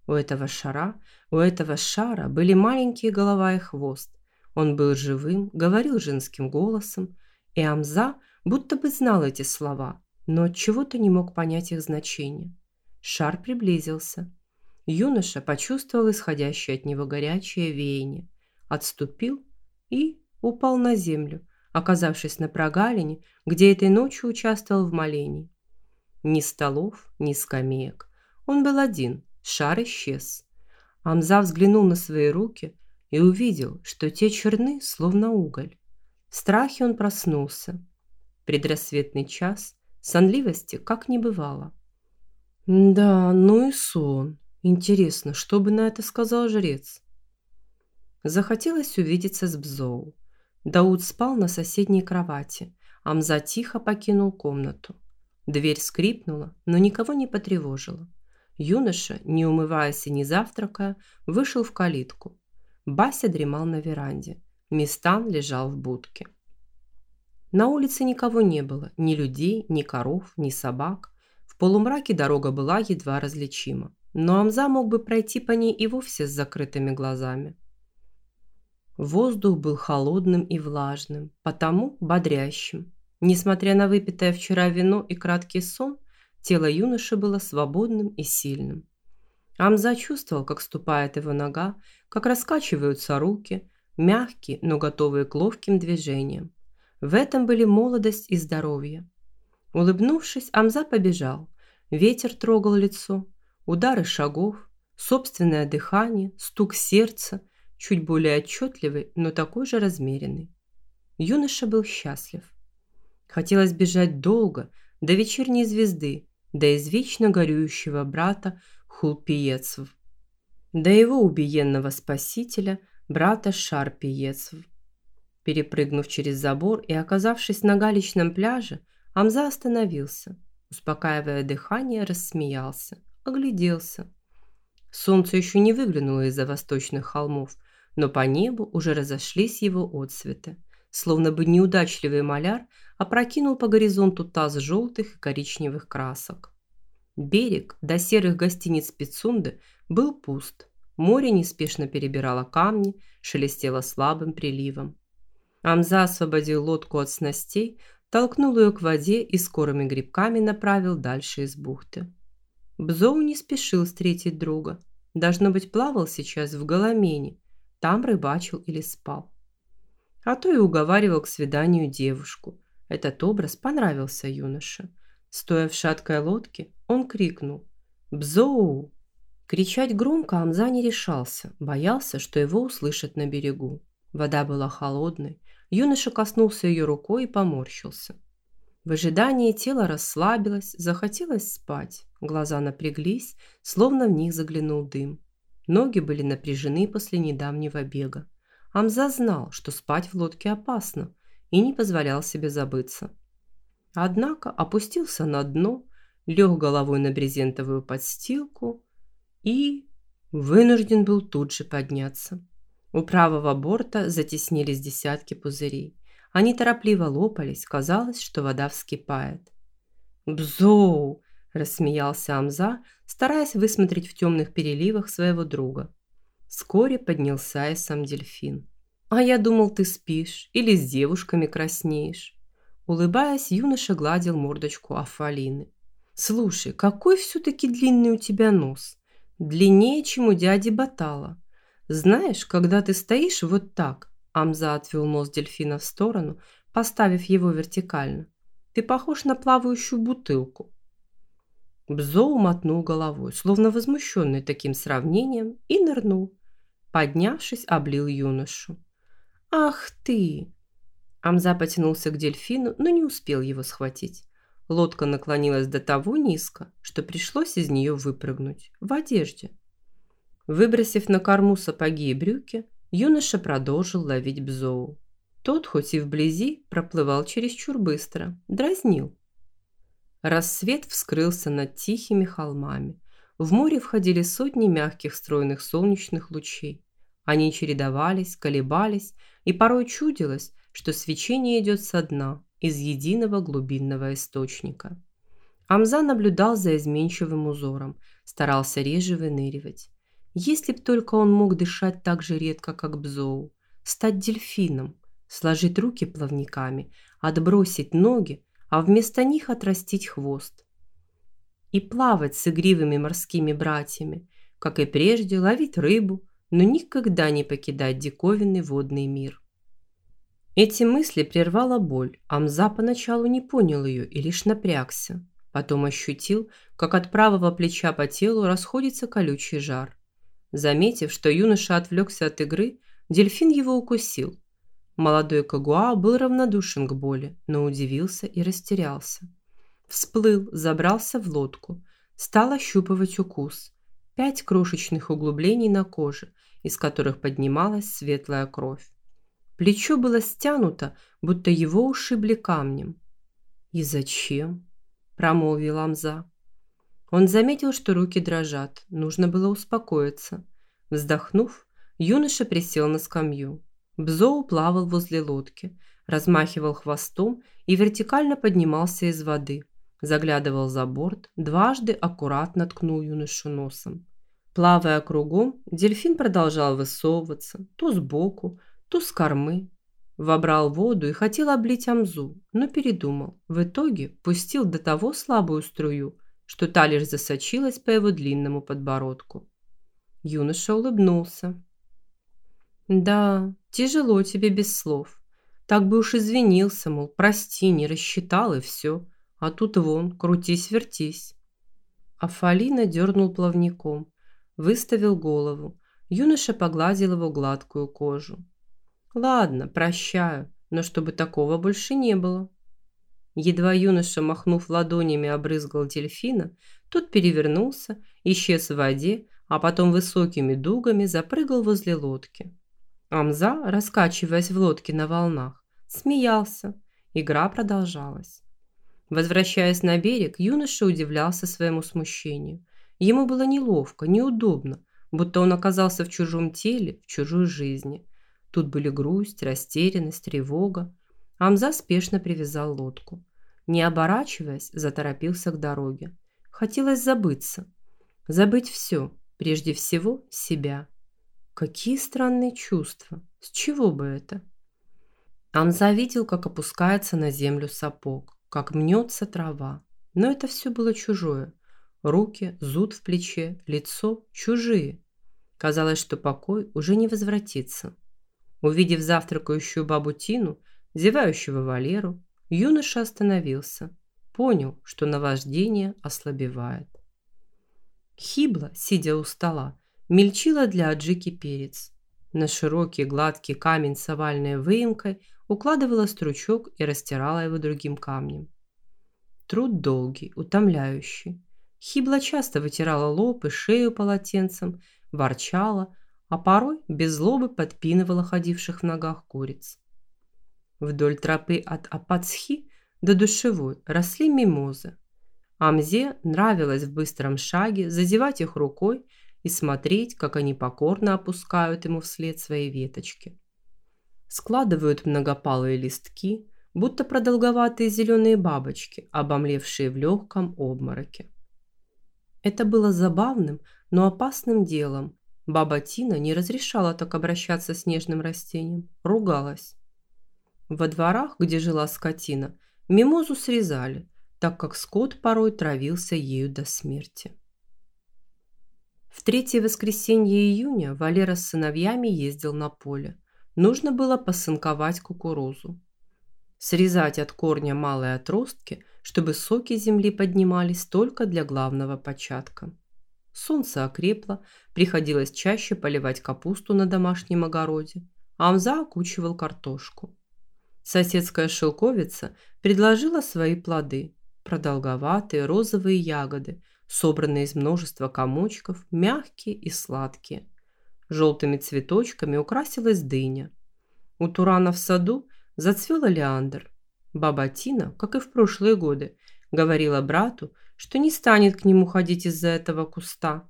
У этого шара, у этого шара были маленькие голова и хвост. Он был живым, говорил женским голосом, и Амза будто бы знал эти слова, но от чего-то не мог понять их значение. Шар приблизился. Юноша почувствовал исходящее от него горячее веяние, отступил и упал на землю, оказавшись на прогалине, где этой ночью участвовал в молении. Ни столов, ни скамеек. Он был один, шар исчез. Амза взглянул на свои руки и увидел, что те черны, словно уголь. В страхе он проснулся. Предрассветный час, сонливости как не бывало. Да, ну и сон. Интересно, что бы на это сказал жрец? Захотелось увидеться с Бзоу. Дауд спал на соседней кровати. Амза тихо покинул комнату. Дверь скрипнула, но никого не потревожила. Юноша, не умываясь и не завтракая, вышел в калитку. Бася дремал на веранде. Мистан лежал в будке. На улице никого не было, ни людей, ни коров, ни собак. В полумраке дорога была едва различима но Амза мог бы пройти по ней и вовсе с закрытыми глазами. Воздух был холодным и влажным, потому бодрящим. Несмотря на выпитое вчера вино и краткий сон, тело юноши было свободным и сильным. Амза чувствовал, как ступает его нога, как раскачиваются руки, мягкие, но готовые к ловким движениям. В этом были молодость и здоровье. Улыбнувшись, Амза побежал. Ветер трогал лицо, удары шагов, собственное дыхание, стук сердца, чуть более отчетливый, но такой же размеренный. Юноша был счастлив. Хотелось бежать долго, до вечерней звезды, до извечно горюющего брата Хулпиецов, до его убиенного спасителя, брата Шарпиецов. Перепрыгнув через забор и оказавшись на галечном пляже, Амза остановился, успокаивая дыхание, рассмеялся огляделся. Солнце еще не выглянуло из-за восточных холмов, но по небу уже разошлись его отсветы, словно бы неудачливый маляр опрокинул по горизонту таз желтых и коричневых красок. Берег до серых гостиниц Пицунды был пуст. Море неспешно перебирало камни, шелестело слабым приливом. Амза освободил лодку от снастей, толкнул ее к воде и скорыми грибками направил дальше из бухты. Бзоу не спешил встретить друга. Должно быть, плавал сейчас в Голомене. Там рыбачил или спал. А то и уговаривал к свиданию девушку. Этот образ понравился юноше. Стоя в шаткой лодке, он крикнул «Бзоу!». Кричать громко Амза не решался, боялся, что его услышат на берегу. Вода была холодной. Юноша коснулся ее рукой и поморщился. В ожидании тело расслабилось, захотелось спать. Глаза напряглись, словно в них заглянул дым. Ноги были напряжены после недавнего бега. Амза знал, что спать в лодке опасно, и не позволял себе забыться. Однако опустился на дно, лег головой на брезентовую подстилку и вынужден был тут же подняться. У правого борта затеснились десятки пузырей. Они торопливо лопались, казалось, что вода вскипает. «Бзоу!» – рассмеялся Амза, стараясь высмотреть в темных переливах своего друга. Вскоре поднялся и сам дельфин. «А я думал, ты спишь или с девушками краснеешь». Улыбаясь, юноша гладил мордочку Афалины. «Слушай, какой все-таки длинный у тебя нос. Длиннее, чем у дяди Батала. Знаешь, когда ты стоишь вот так, Амза отвел нос дельфина в сторону, поставив его вертикально. «Ты похож на плавающую бутылку». Бзоу мотнул головой, словно возмущенный таким сравнением, и нырнул. Поднявшись, облил юношу. «Ах ты!» Амза потянулся к дельфину, но не успел его схватить. Лодка наклонилась до того низко, что пришлось из нее выпрыгнуть в одежде. Выбросив на корму сапоги и брюки, юноша продолжил ловить бзоу. Тот, хоть и вблизи, проплывал чересчур быстро, дразнил. Рассвет вскрылся над тихими холмами. В море входили сотни мягких стройных солнечных лучей. Они чередовались, колебались, и порой чудилось, что свечение идет со дна, из единого глубинного источника. Амза наблюдал за изменчивым узором, старался реже выныривать. Если б только он мог дышать так же редко, как Бзоу, стать дельфином, сложить руки плавниками, отбросить ноги, а вместо них отрастить хвост. И плавать с игривыми морскими братьями, как и прежде, ловить рыбу, но никогда не покидать диковинный водный мир. Эти мысли прервала боль. Амза поначалу не понял ее и лишь напрягся. Потом ощутил, как от правого плеча по телу расходится колючий жар. Заметив, что юноша отвлекся от игры, дельфин его укусил. Молодой Кагуа был равнодушен к боли, но удивился и растерялся. Всплыл, забрался в лодку, стал ощупывать укус. Пять крошечных углублений на коже, из которых поднималась светлая кровь. Плечо было стянуто, будто его ушибли камнем. «И зачем?» – промолвил Амза. Он заметил, что руки дрожат, нужно было успокоиться. Вздохнув, юноша присел на скамью. Бзоу плавал возле лодки, размахивал хвостом и вертикально поднимался из воды. Заглядывал за борт, дважды аккуратно ткнул юношу носом. Плавая кругом, дельфин продолжал высовываться, то сбоку, то с кормы. Вобрал воду и хотел облить Амзу, но передумал. В итоге пустил до того слабую струю, что та лишь засочилась по его длинному подбородку. Юноша улыбнулся. «Да, тяжело тебе без слов. Так бы уж извинился, мол, прости, не рассчитал и все. А тут вон, крутись-вертись». Афалина дернул плавником, выставил голову. Юноша погладил его гладкую кожу. «Ладно, прощаю, но чтобы такого больше не было». Едва юноша, махнув ладонями, обрызгал дельфина, тот перевернулся, исчез в воде, а потом высокими дугами запрыгал возле лодки. Амза, раскачиваясь в лодке на волнах, смеялся. Игра продолжалась. Возвращаясь на берег, юноша удивлялся своему смущению. Ему было неловко, неудобно, будто он оказался в чужом теле, в чужой жизни. Тут были грусть, растерянность, тревога. Амза спешно привязал лодку. Не оборачиваясь, заторопился к дороге. Хотелось забыться. Забыть все, прежде всего себя. Какие странные чувства. С чего бы это? Амза видел, как опускается на землю сапог, как мнется трава. Но это все было чужое. Руки, зуд в плече, лицо чужие. Казалось, что покой уже не возвратится. Увидев завтракающую бабу Тину, зевающего Валеру, юноша остановился. Понял, что наваждение ослабевает. Хибла, сидя у стола, мельчила для аджики перец. На широкий гладкий камень с овальной выемкой укладывала стручок и растирала его другим камнем. Труд долгий, утомляющий. Хибла часто вытирала лоб и шею полотенцем, ворчала, а порой без злобы подпинывала ходивших в ногах куриц. Вдоль тропы от Апацхи до душевой росли мимозы. Амзе нравилось в быстром шаге зазевать их рукой и смотреть, как они покорно опускают ему вслед свои веточки. Складывают многопалые листки, будто продолговатые зеленые бабочки, обомлевшие в легком обмороке. Это было забавным, но опасным делом. Баба Тина не разрешала так обращаться с нежным растением, ругалась. Во дворах, где жила скотина, мимозу срезали, так как скот порой травился ею до смерти. В третье воскресенье июня Валера с сыновьями ездил на поле. нужно было посынковать кукурузу. Срезать от корня малые отростки, чтобы соки земли поднимались только для главного початка. Солнце окрепло, приходилось чаще поливать капусту на домашнем огороде, а Амза окучивал картошку. Соседская шелковица предложила свои плоды – продолговатые розовые ягоды, собранные из множества комочков, мягкие и сладкие. Желтыми цветочками украсилась дыня. У Турана в саду зацвел олеандр. Баба Тина, как и в прошлые годы, говорила брату, что не станет к нему ходить из-за этого куста.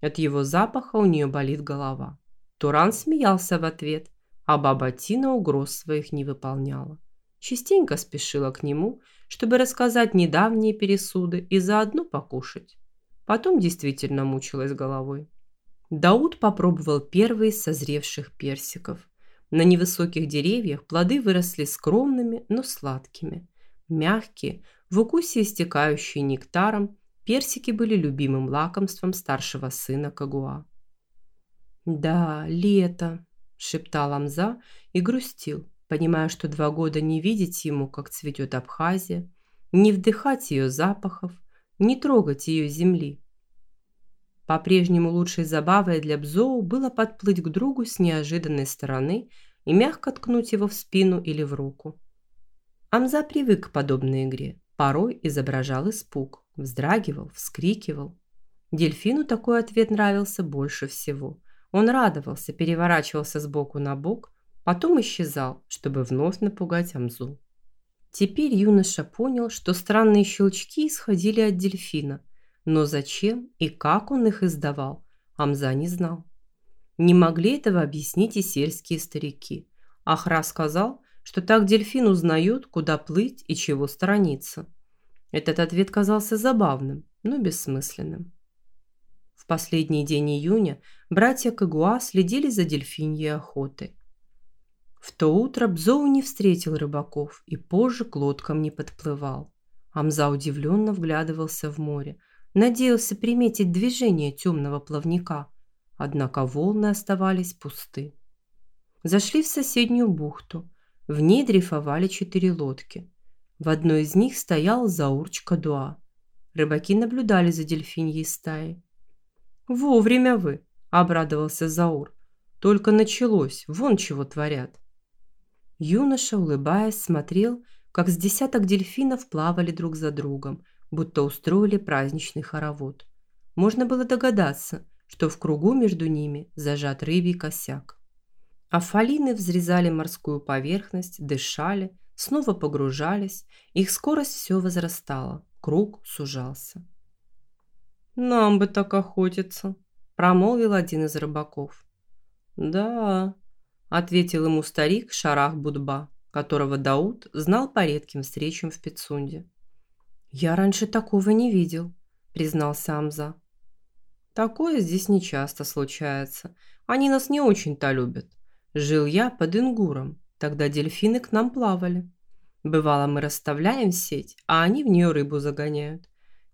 От его запаха у нее болит голова. Туран смеялся в ответ, а баба Тина угроз своих не выполняла. Частенько спешила к нему, чтобы рассказать недавние пересуды и заодно покушать. Потом действительно мучилась головой. Дауд попробовал первый из созревших персиков. На невысоких деревьях плоды выросли скромными, но сладкими. Мягкие, в укусе истекающие нектаром, персики были любимым лакомством старшего сына Кагуа. «Да, лето», – шептал Амза и грустил, понимая, что два года не видеть ему, как цветет Абхазия, не вдыхать ее запахов, не трогать ее земли. По-прежнему лучшей забавой для Бзоу было подплыть к другу с неожиданной стороны и мягко ткнуть его в спину или в руку. Амза привык к подобной игре, порой изображал испуг, вздрагивал, вскрикивал. Дельфину такой ответ нравился больше всего. Он радовался, переворачивался с боку на бок, потом исчезал, чтобы вновь напугать Амзу. Теперь юноша понял, что странные щелчки исходили от дельфина – но зачем и как он их издавал, Амза не знал. Не могли этого объяснить и сельские старики. Ахра сказал, что так дельфин узнает, куда плыть и чего сторониться. Этот ответ казался забавным, но бессмысленным. В последний день июня братья Кагуа следили за дельфиньей охотой. В то утро Бзоу не встретил рыбаков и позже к лодкам не подплывал. Амза удивленно вглядывался в море – надеялся приметить движение темного плавника, однако волны оставались пусты. Зашли в соседнюю бухту. В ней дрейфовали четыре лодки. В одной из них стоял Заурч Кадуа. Рыбаки наблюдали за дельфиньей стаей. «Вовремя вы!» – обрадовался Заур. «Только началось, вон чего творят». Юноша, улыбаясь, смотрел, как с десяток дельфинов плавали друг за другом, будто устроили праздничный хоровод. Можно было догадаться, что в кругу между ними зажат рыбий косяк. Афалины взрезали морскую поверхность, дышали, снова погружались, их скорость все возрастала, круг сужался. «Нам бы так охотиться», – промолвил один из рыбаков. «Да», – ответил ему старик Шарах Будба, которого Дауд знал по редким встречам в Пицунде. «Я раньше такого не видел», – признался Амза. «Такое здесь нечасто случается. Они нас не очень-то любят. Жил я под Ингуром, тогда дельфины к нам плавали. Бывало, мы расставляем сеть, а они в нее рыбу загоняют.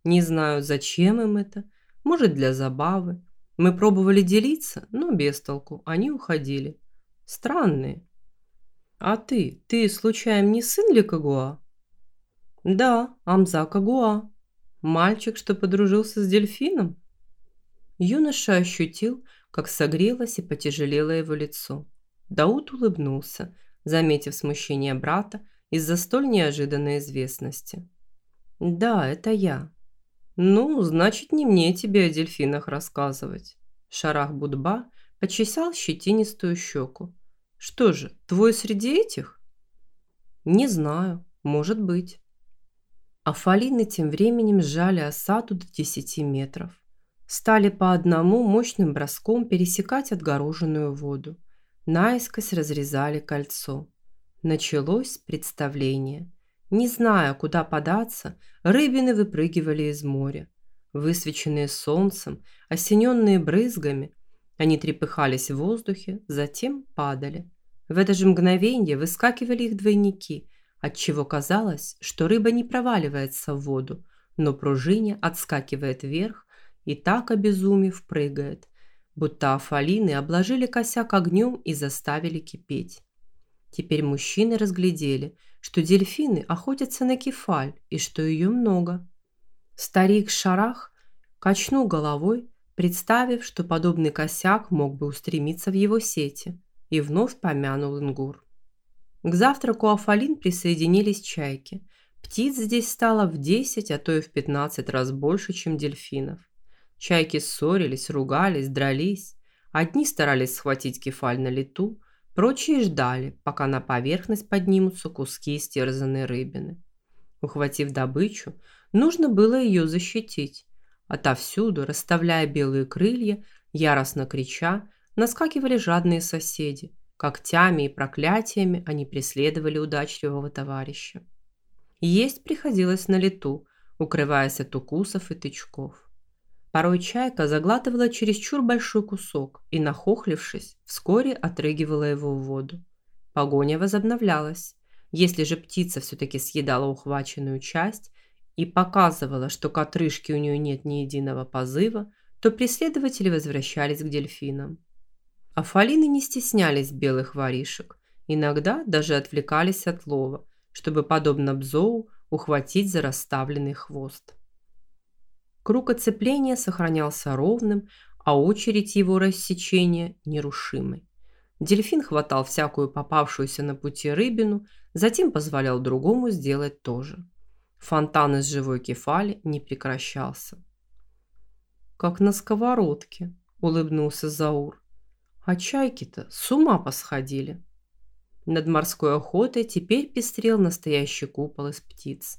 Не знаю, зачем им это. Может, для забавы. Мы пробовали делиться, но без толку. Они уходили. Странные. А ты, ты, случайно, не сын ли Кагуа? Да, Амза Кагуа. Мальчик, что подружился с дельфином. Юноша ощутил, как согрелось и потяжелело его лицо. Дауд улыбнулся, заметив смущение брата из-за столь неожиданной известности. «Да, это я». «Ну, значит, не мне тебе о дельфинах рассказывать». Шарах Будба почесал щетинистую щеку. «Что же, твой среди этих?» «Не знаю, может быть». А фалины тем временем сжали осаду до 10 метров. Стали по одному мощным броском пересекать отгороженную воду. Наискось разрезали кольцо. Началось представление. Не зная, куда податься, рыбины выпрыгивали из моря. Высвеченные солнцем, осененные брызгами, они трепыхались в воздухе, затем падали. В это же мгновение выскакивали их двойники – отчего казалось, что рыба не проваливается в воду, но пружине отскакивает вверх и так обезумев прыгает. Будто афалины обложили косяк огнем и заставили кипеть. Теперь мужчины разглядели, что дельфины охотятся на кефаль и что ее много. Старик Шарах качнул головой, представив, что подобный косяк мог бы устремиться в его сети, и вновь помянул Ингур. К завтраку Афалин присоединились чайки. Птиц здесь стало в 10, а то и в 15 раз больше, чем дельфинов. Чайки ссорились, ругались, дрались. Одни старались схватить кефаль на лету, прочие ждали, пока на поверхность поднимутся куски истерзанной рыбины. Ухватив добычу, нужно было ее защитить. Отовсюду, расставляя белые крылья, яростно крича, наскакивали жадные соседи. Когтями и проклятиями они преследовали удачливого товарища. Есть приходилось на лету, укрываясь от укусов и тычков. Порой чайка заглатывала чересчур большой кусок и, нахохлившись, вскоре отрыгивала его в воду. Погоня возобновлялась. Если же птица все-таки съедала ухваченную часть и показывала, что к отрыжке у нее нет ни единого позыва, то преследователи возвращались к дельфинам. Афалины не стеснялись белых воришек, иногда даже отвлекались от лова, чтобы, подобно Бзоу, ухватить за расставленный хвост. Круг оцепления сохранялся ровным, а очередь его рассечения нерушимой. Дельфин хватал всякую попавшуюся на пути рыбину, затем позволял другому сделать то же. Фонтан из живой кефали не прекращался. «Как на сковородке», – улыбнулся Заур. «А чайки-то с ума посходили». Над морской охотой теперь пестрел настоящий купол из птиц.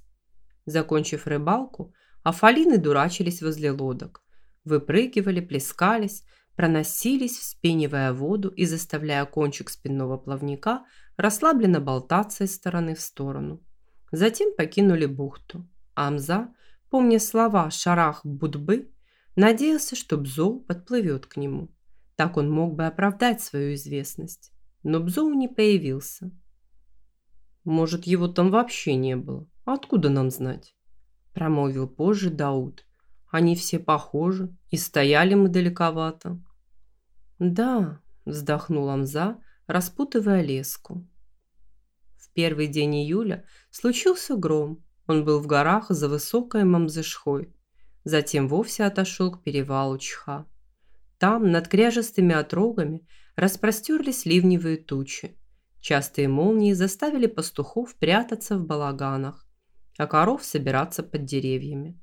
Закончив рыбалку, Афалины дурачились возле лодок. Выпрыгивали, плескались, проносились, вспенивая воду и заставляя кончик спинного плавника расслабленно болтаться из стороны в сторону. Затем покинули бухту. Амза, помня слова Шарах-Будбы, надеялся, что Бзоу подплывет к нему. Так он мог бы оправдать свою известность. Но Бзоу не появился. Может, его там вообще не было. Откуда нам знать? Промолвил позже Дауд. Они все похожи, и стояли мы далековато. Да, вздохнул Амза, распутывая леску. В первый день июля случился гром. Он был в горах за высокой Мамзышхой. Затем вовсе отошел к перевалу Чха. Там, над кряжестыми отрогами, распростерлись ливневые тучи. Частые молнии заставили пастухов прятаться в балаганах, а коров собираться под деревьями.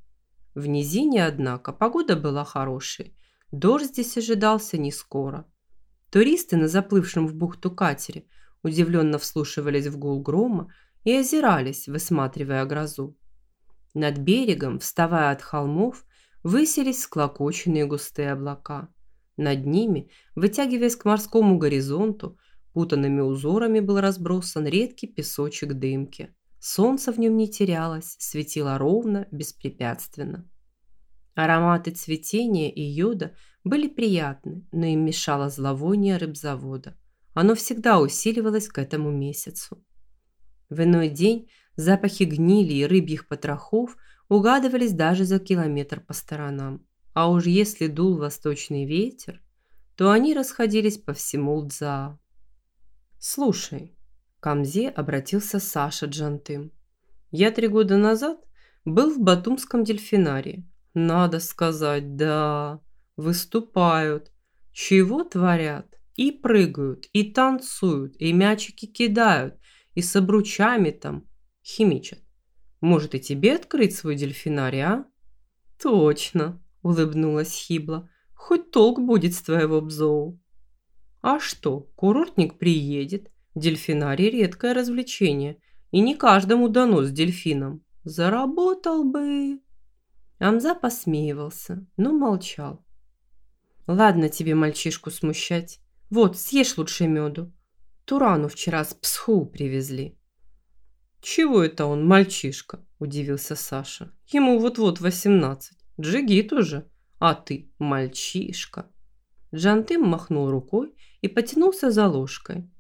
В низине, однако, погода была хорошей. Дождь здесь ожидался не скоро. Туристы на заплывшем в бухту катере удивленно вслушивались в гул грома и озирались, высматривая грозу. Над берегом, вставая от холмов, высились склокоченные густые облака. Над ними, вытягиваясь к морскому горизонту, путанными узорами был разбросан редкий песочек дымки. Солнце в нем не терялось, светило ровно, беспрепятственно. Ароматы цветения и йода были приятны, но им мешало зловоние рыбзавода. Оно всегда усиливалось к этому месяцу. В иной день запахи гнили и рыбьих потрохов угадывались даже за километр по сторонам. А уж если дул восточный ветер, то они расходились по всему Лдзаа. «Слушай, Камзе обратился Саша Джантым. «Я три года назад был в Батумском дельфинарии. Надо сказать, да, выступают. Чего творят? И прыгают, и танцуют, и мячики кидают, и с обручами там химичат. Может, и тебе открыть свой дельфинарий, а?» «Точно», – улыбнулась Хибла. «Хоть толк будет с твоего бзоу». «А что, курортник приедет, Дельфинарий – редкое развлечение, и не каждому дано с дельфином. Заработал бы. Амза посмеивался, но молчал. Ладно тебе мальчишку смущать. Вот, съешь лучше меду. Турану вчера с псху привезли. Чего это он, мальчишка? Удивился Саша. Ему вот-вот восемнадцать. Джигит уже. А ты мальчишка. Джантым махнул рукой и потянулся за ложкой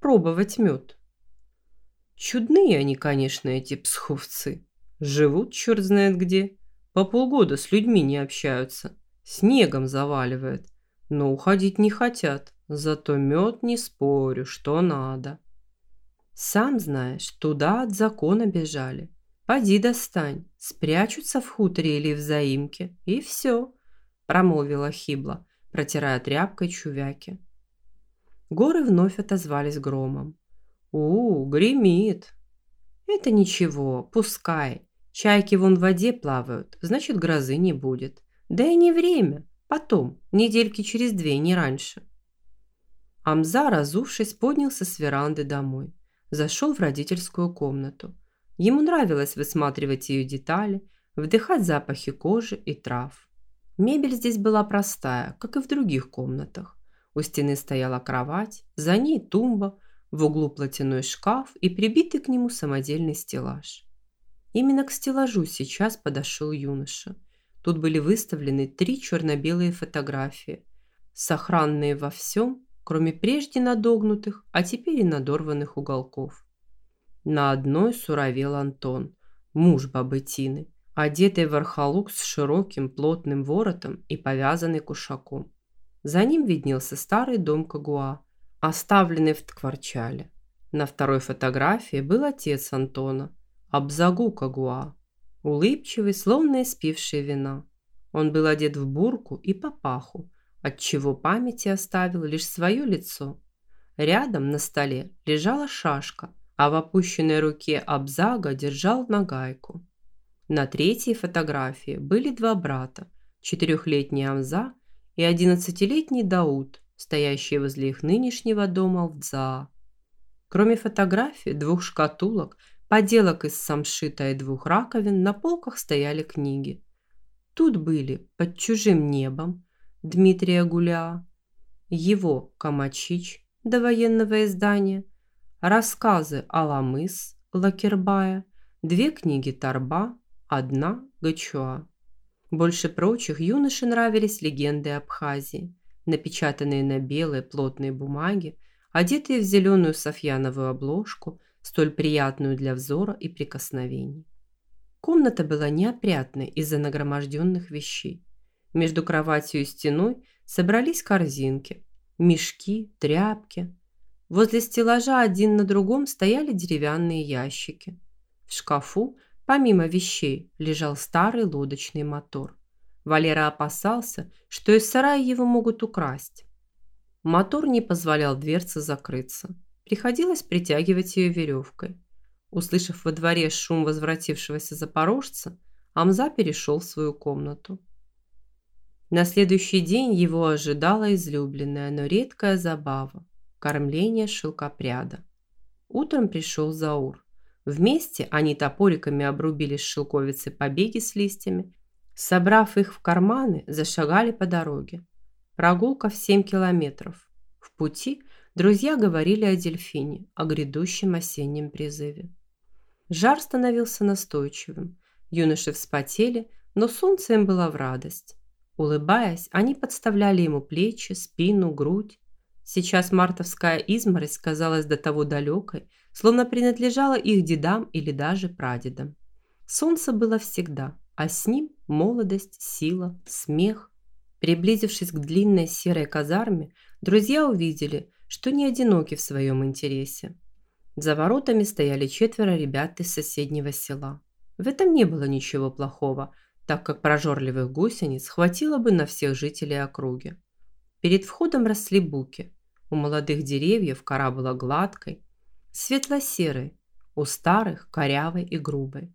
пробовать мед. Чудные они, конечно, эти псховцы. Живут черт знает где. По полгода с людьми не общаются. Снегом заваливает. но уходить не хотят. Зато мед не спорю, что надо. Сам знаешь, туда от закона бежали. Поди достань, спрячутся в хуторе или в заимке, и все, промолвила Хибла, протирая тряпкой чувяки. Горы вновь отозвались громом. «У, гремит!» «Это ничего, пускай. Чайки вон в воде плавают, значит, грозы не будет. Да и не время. Потом, недельки через две, не раньше». Амза, разувшись, поднялся с веранды домой. Зашел в родительскую комнату. Ему нравилось высматривать ее детали, вдыхать запахи кожи и трав. Мебель здесь была простая, как и в других комнатах. У стены стояла кровать, за ней тумба, в углу платяной шкаф и прибитый к нему самодельный стеллаж. Именно к стеллажу сейчас подошел юноша. Тут были выставлены три черно-белые фотографии, сохранные во всем, кроме прежде надогнутых, а теперь и надорванных уголков. На одной суровел Антон, муж бабы Тины, одетый в архалук с широким плотным воротом и повязанный кушаком. За ним виднелся старый дом Кагуа, оставленный в Ткварчале. На второй фотографии был отец Антона, Абзагу Кагуа, улыбчивый, словно испивший вина. Он был одет в бурку и папаху, отчего памяти оставил лишь свое лицо. Рядом на столе лежала шашка, а в опущенной руке Абзага держал нагайку. На третьей фотографии были два брата, четырехлетний Амза и одиннадцатилетний Дауд, стоящие возле их нынешнего дома в Дзаа. Кроме фотографий, двух шкатулок, поделок из самшита и двух раковин, на полках стояли книги. Тут были «Под чужим небом» Дмитрия Гуля, его «Камачич» до военного издания, рассказы Аламыс Лакербая, две книги Тарба, одна Гачуа. Больше прочих юноше нравились легенды Абхазии, напечатанные на белой плотной бумаге, одетые в зеленую софьяновую обложку, столь приятную для взора и прикосновений. Комната была неопрятной из-за нагроможденных вещей. Между кроватью и стеной собрались корзинки, мешки, тряпки. Возле стеллажа один на другом стояли деревянные ящики. В шкафу Помимо вещей лежал старый лодочный мотор. Валера опасался, что из сарая его могут украсть. Мотор не позволял дверце закрыться. Приходилось притягивать ее веревкой. Услышав во дворе шум возвратившегося запорожца, Амза перешел в свою комнату. На следующий день его ожидала излюбленная, но редкая забава – кормление шелкопряда. Утром пришел Заур. Вместе они топориками обрубили с шелковицы побеги с листьями. Собрав их в карманы, зашагали по дороге. Прогулка в 7 километров. В пути друзья говорили о дельфине, о грядущем осеннем призыве. Жар становился настойчивым. Юноши вспотели, но солнце им было в радость. Улыбаясь, они подставляли ему плечи, спину, грудь. Сейчас мартовская изморозь казалась до того далекой, словно принадлежала их дедам или даже прадедам. Солнце было всегда, а с ним молодость, сила, смех. Приблизившись к длинной серой казарме, друзья увидели, что не одиноки в своем интересе. За воротами стояли четверо ребят из соседнего села. В этом не было ничего плохого, так как прожорливых гусениц хватило бы на всех жителей округи. Перед входом росли буки. У молодых деревьев кора была гладкой, светло-серой, у старых корявой и грубой.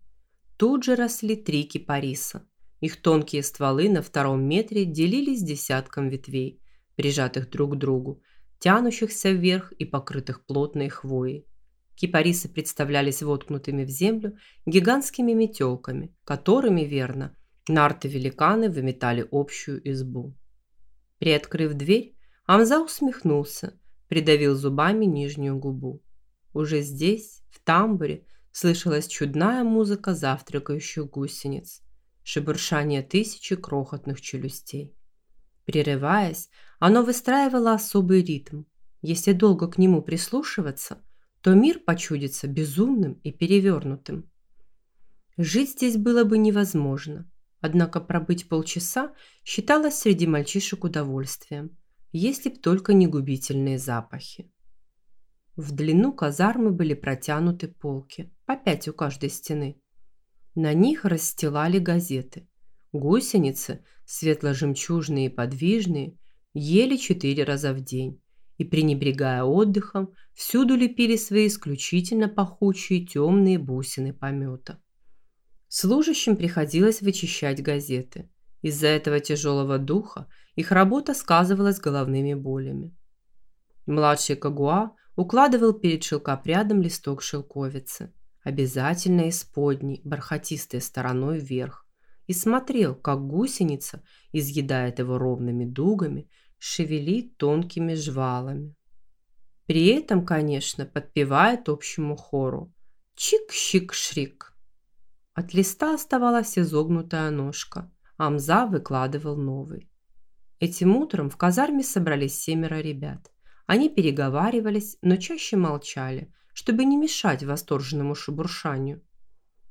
Тут же росли три кипариса. Их тонкие стволы на втором метре делились десятком ветвей, прижатых друг к другу, тянущихся вверх и покрытых плотной хвоей. Кипарисы представлялись воткнутыми в землю гигантскими метелками, которыми, верно, нарты-великаны выметали общую избу. Приоткрыв дверь, Амза усмехнулся, придавил зубами нижнюю губу. Уже здесь, в тамбуре, слышалась чудная музыка завтракающих гусениц, шебуршание тысячи крохотных челюстей. Прерываясь, оно выстраивало особый ритм. Если долго к нему прислушиваться, то мир почудится безумным и перевернутым. Жить здесь было бы невозможно, однако пробыть полчаса считалось среди мальчишек удовольствием. если б только не губительные запахи. В длину казармы были протянуты полки, по пять у каждой стены. На них расстилали газеты. Гусеницы, светло-жемчужные и подвижные, ели четыре раза в день и, пренебрегая отдыхом, всюду лепили свои исключительно пахучие темные бусины помета. Служащим приходилось вычищать газеты. Из-за этого тяжелого духа их работа сказывалась головными болями. Младший Кагуа укладывал перед шелкопрядом листок шелковицы, обязательно исподней, бархатистой стороной вверх, и смотрел, как гусеница изъедает его ровными дугами, шевелит тонкими жвалами. При этом, конечно, подпевает общему хору «Чик-щик-шрик». От листа оставалась изогнутая ножка. Амза выкладывал новый. Этим утром в казарме собрались семеро ребят. Они переговаривались, но чаще молчали, чтобы не мешать восторженному шебуршанию.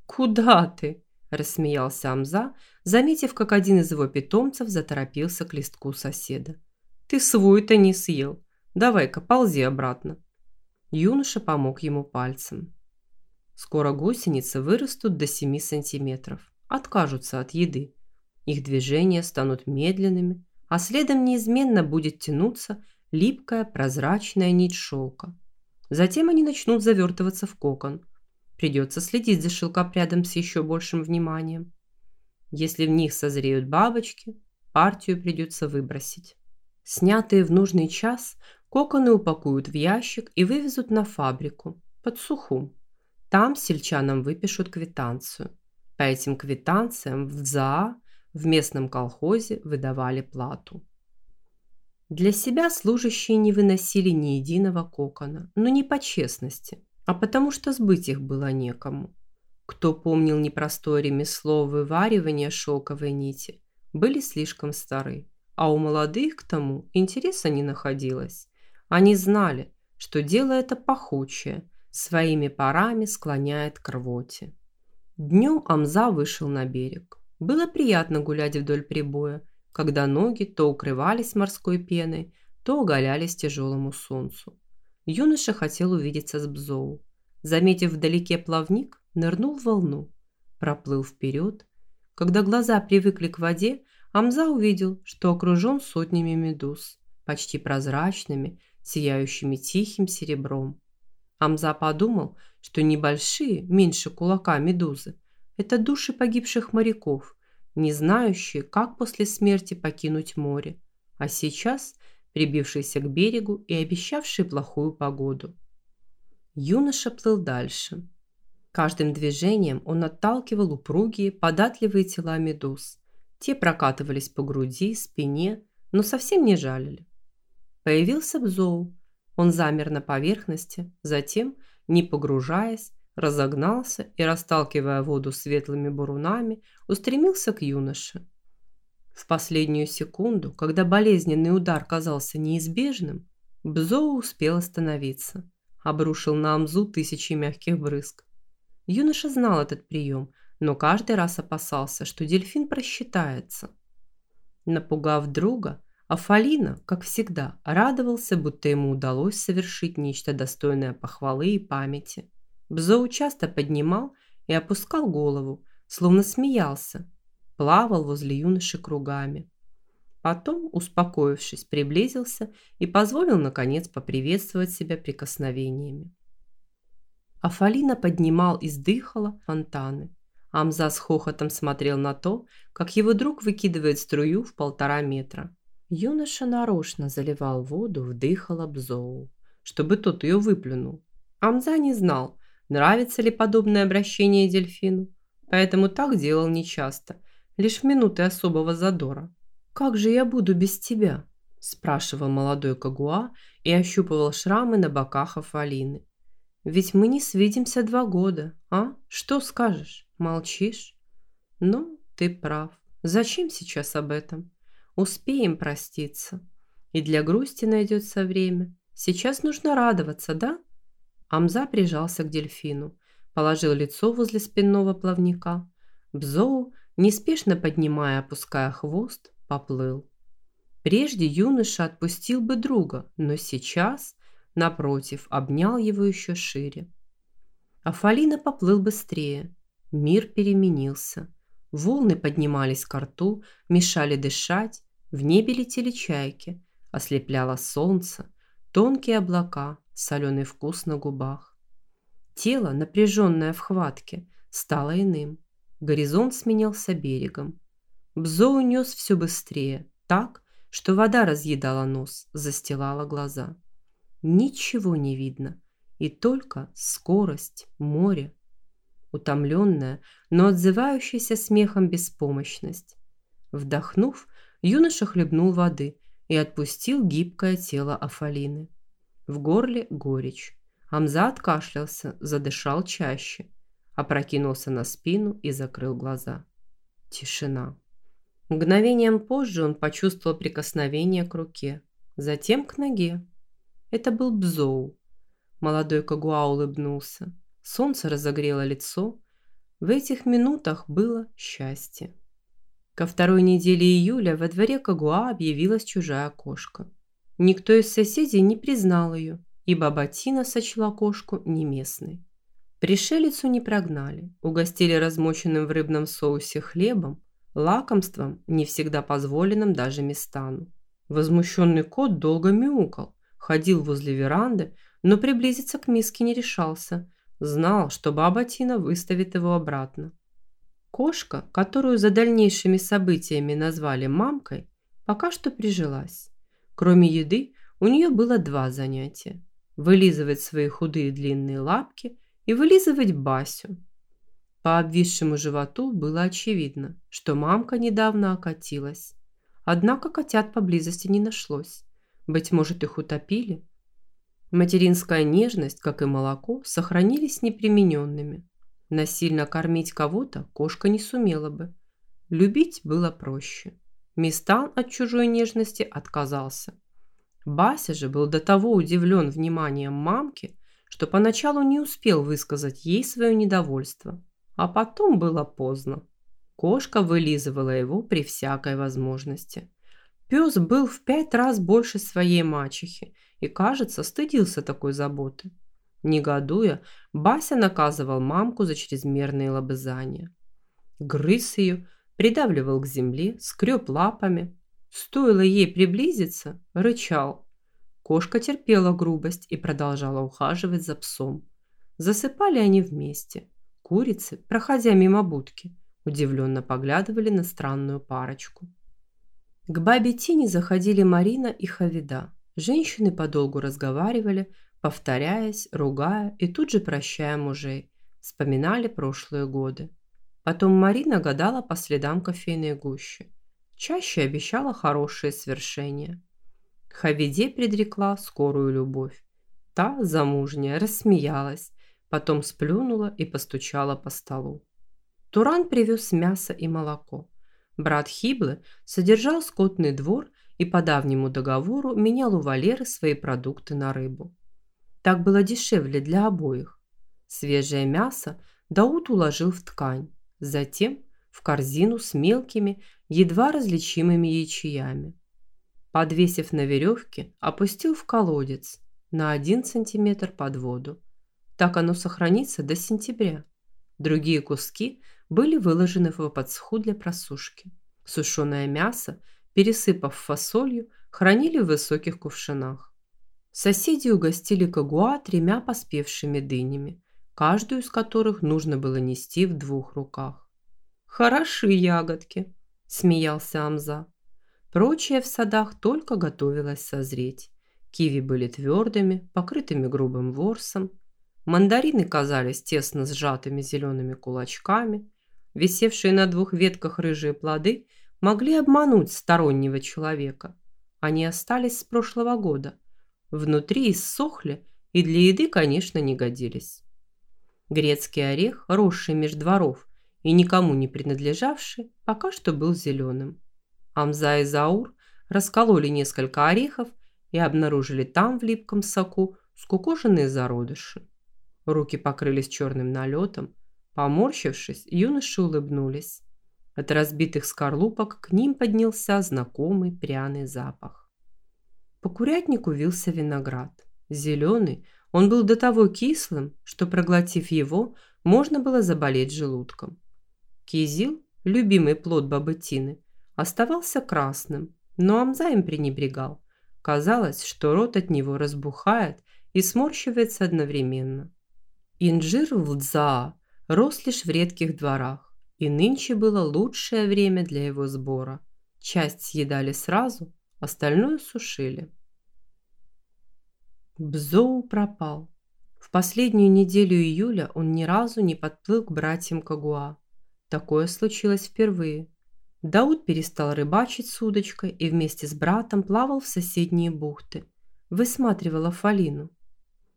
«Куда ты?» – рассмеялся Амза, заметив, как один из его питомцев заторопился к листку соседа. «Ты свой-то не съел. Давай-ка, ползи обратно». Юноша помог ему пальцем. Скоро гусеницы вырастут до 7 сантиметров, откажутся от еды. Их движения станут медленными, а следом неизменно будет тянуться липкая прозрачная нить шелка. Затем они начнут завертываться в кокон. Придется следить за шелкопрядом с еще большим вниманием. Если в них созреют бабочки, партию придется выбросить. Снятые в нужный час, коконы упакуют в ящик и вывезут на фабрику под Сухум. Там сельчанам выпишут квитанцию. По этим квитанциям в ЗАА в местном колхозе выдавали плату. Для себя служащие не выносили ни единого кокона, но не по честности, а потому что сбыть их было некому. Кто помнил непростое ремесло вываривания шелковой нити, были слишком стары, а у молодых к тому интереса не находилось. Они знали, что дело это пахучее, своими парами склоняет к рвоте. Днем Амза вышел на берег. Было приятно гулять вдоль прибоя, когда ноги то укрывались морской пеной, то оголялись тяжелому солнцу. Юноша хотел увидеться с Бзоу. Заметив вдалеке плавник, нырнул в волну, проплыл вперед. Когда глаза привыкли к воде, Амза увидел, что окружен сотнями медуз, почти прозрачными, сияющими тихим серебром. Амза подумал, что небольшие, меньше кулака медузы – это души погибших моряков, не знающие, как после смерти покинуть море, а сейчас прибившиеся к берегу и обещавшие плохую погоду. Юноша плыл дальше. Каждым движением он отталкивал упругие, податливые тела медуз. Те прокатывались по груди, спине, но совсем не жалили. Появился Бзоу, он замер на поверхности, затем, не погружаясь, разогнался и, расталкивая воду светлыми бурунами, устремился к юноше. В последнюю секунду, когда болезненный удар казался неизбежным, Бзоу успел остановиться, обрушил на Амзу тысячи мягких брызг. Юноша знал этот прием, но каждый раз опасался, что дельфин просчитается. Напугав друга, а Фалина, как всегда, радовался, будто ему удалось совершить нечто достойное похвалы и памяти. Бзоу часто поднимал и опускал голову, словно смеялся, плавал возле юноши кругами. Потом, успокоившись, приблизился и позволил, наконец, поприветствовать себя прикосновениями. Афалина поднимал из дыхала фонтаны. Амза с хохотом смотрел на то, как его друг выкидывает струю в полтора метра. Юноша нарочно заливал воду в Бзоу, чтобы тот ее выплюнул. Амза не знал, нравится ли подобное обращение дельфину, поэтому так делал нечасто, лишь в минуты особого задора. «Как же я буду без тебя?» – спрашивал молодой Кагуа и ощупывал шрамы на боках Афалины. «Ведь мы не свидимся два года, а? Что скажешь? Молчишь?» «Ну, ты прав. Зачем сейчас об этом?» Успеем проститься. И для грусти найдется время. Сейчас нужно радоваться, да? Амза прижался к дельфину, положил лицо возле спинного плавника. Бзоу, неспешно поднимая опуская хвост, поплыл. Прежде юноша отпустил бы друга, но сейчас, напротив, обнял его еще шире. Афалина поплыл быстрее. Мир переменился. Волны поднимались к рту, мешали дышать, в небе летели чайки, ослепляло солнце, тонкие облака, соленый вкус на губах. Тело, напряженное в хватке, стало иным. Горизонт сменялся берегом. Бзо унес все быстрее, так, что вода разъедала нос, застилала глаза. Ничего не видно, и только скорость, море. Утомленная, но отзывающаяся смехом беспомощность. Вдохнув, юноша хлебнул воды и отпустил гибкое тело Афалины. В горле горечь. Амза откашлялся, задышал чаще, опрокинулся на спину и закрыл глаза. Тишина. Мгновением позже он почувствовал прикосновение к руке, затем к ноге. Это был Бзоу. Молодой Кагуа улыбнулся. Солнце разогрело лицо. В этих минутах было счастье. Ко второй неделе июля во дворе Кагуа объявилась чужая кошка. Никто из соседей не признал ее, и баба Тина сочла кошку неместной. Пришелицу не прогнали, угостили размоченным в рыбном соусе хлебом, лакомством, не всегда позволенным даже Местану. Возмущенный кот долго мяукал, ходил возле веранды, но приблизиться к миске не решался, знал, что баба Тина выставит его обратно. Кошка, которую за дальнейшими событиями назвали мамкой, пока что прижилась. Кроме еды, у нее было два занятия – вылизывать свои худые длинные лапки и вылизывать Басю, по обвисшему животу было очевидно, что мамка недавно окатилась. Однако котят поблизости не нашлось. Быть может, их утопили? Материнская нежность, как и молоко, сохранились непримененными. Насильно кормить кого-то кошка не сумела бы. Любить было проще. Мистан от чужой нежности отказался. Бася же был до того удивлен вниманием мамки, что поначалу не успел высказать ей свое недовольство. А потом было поздно. Кошка вылизывала его при всякой возможности. Пес был в пять раз больше своей мачехи и, кажется, стыдился такой заботы. Негодуя, Бася наказывал мамку за чрезмерные лобызания. Грыз ее, придавливал к земле, скреб лапами. Стоило ей приблизиться, рычал. Кошка терпела грубость и продолжала ухаживать за псом. Засыпали они вместе. Курицы, проходя мимо будки, удивленно поглядывали на странную парочку. К бабе Тине заходили Марина и Хавида. Женщины подолгу разговаривали, повторяясь, ругая и тут же прощая мужей. Вспоминали прошлые годы. Потом Марина гадала по следам кофейной гущи. Чаще обещала хорошие свершения. Хавиде предрекла скорую любовь. Та, замужняя, рассмеялась Потом сплюнула и постучала по столу. Туран привез мясо и молоко. Брат Хиблы содержал скотный двор и по давнему договору менял у Валеры свои продукты на рыбу. Так было дешевле для обоих. Свежее мясо Даут уложил в ткань, затем в корзину с мелкими, едва различимыми ячеями. Подвесив на веревке, опустил в колодец на один сантиметр под воду так оно сохранится до сентября. Другие куски были выложены в подсху для просушки. Сушеное мясо, пересыпав фасолью, хранили в высоких кувшинах. Соседи угостили Кагуа тремя поспевшими дынями, каждую из которых нужно было нести в двух руках. «Хороши ягодки!» – смеялся Амза. Прочее в садах только готовилось созреть. Киви были твердыми, покрытыми грубым ворсом, Мандарины казались тесно сжатыми зелеными кулачками. Висевшие на двух ветках рыжие плоды могли обмануть стороннего человека. Они остались с прошлого года. Внутри иссохли и для еды, конечно, не годились. Грецкий орех, росший меж дворов и никому не принадлежавший, пока что был зеленым. Амза и Заур раскололи несколько орехов и обнаружили там в липком соку скукоженные зародыши. Руки покрылись черным налетом. Поморщившись, юноши улыбнулись. От разбитых скорлупок к ним поднялся знакомый пряный запах. По курятнику вился виноград. Зеленый, он был до того кислым, что, проглотив его, можно было заболеть желудком. Кизил, любимый плод бабы Тины, оставался красным, но Амза им пренебрегал. Казалось, что рот от него разбухает и сморщивается одновременно. Инжир в Лдзаа рос лишь в редких дворах, и нынче было лучшее время для его сбора. Часть съедали сразу, остальное сушили. Бзоу пропал. В последнюю неделю июля он ни разу не подплыл к братьям Кагуа. Такое случилось впервые. Дауд перестал рыбачить с удочкой и вместе с братом плавал в соседние бухты. Высматривал Афалину.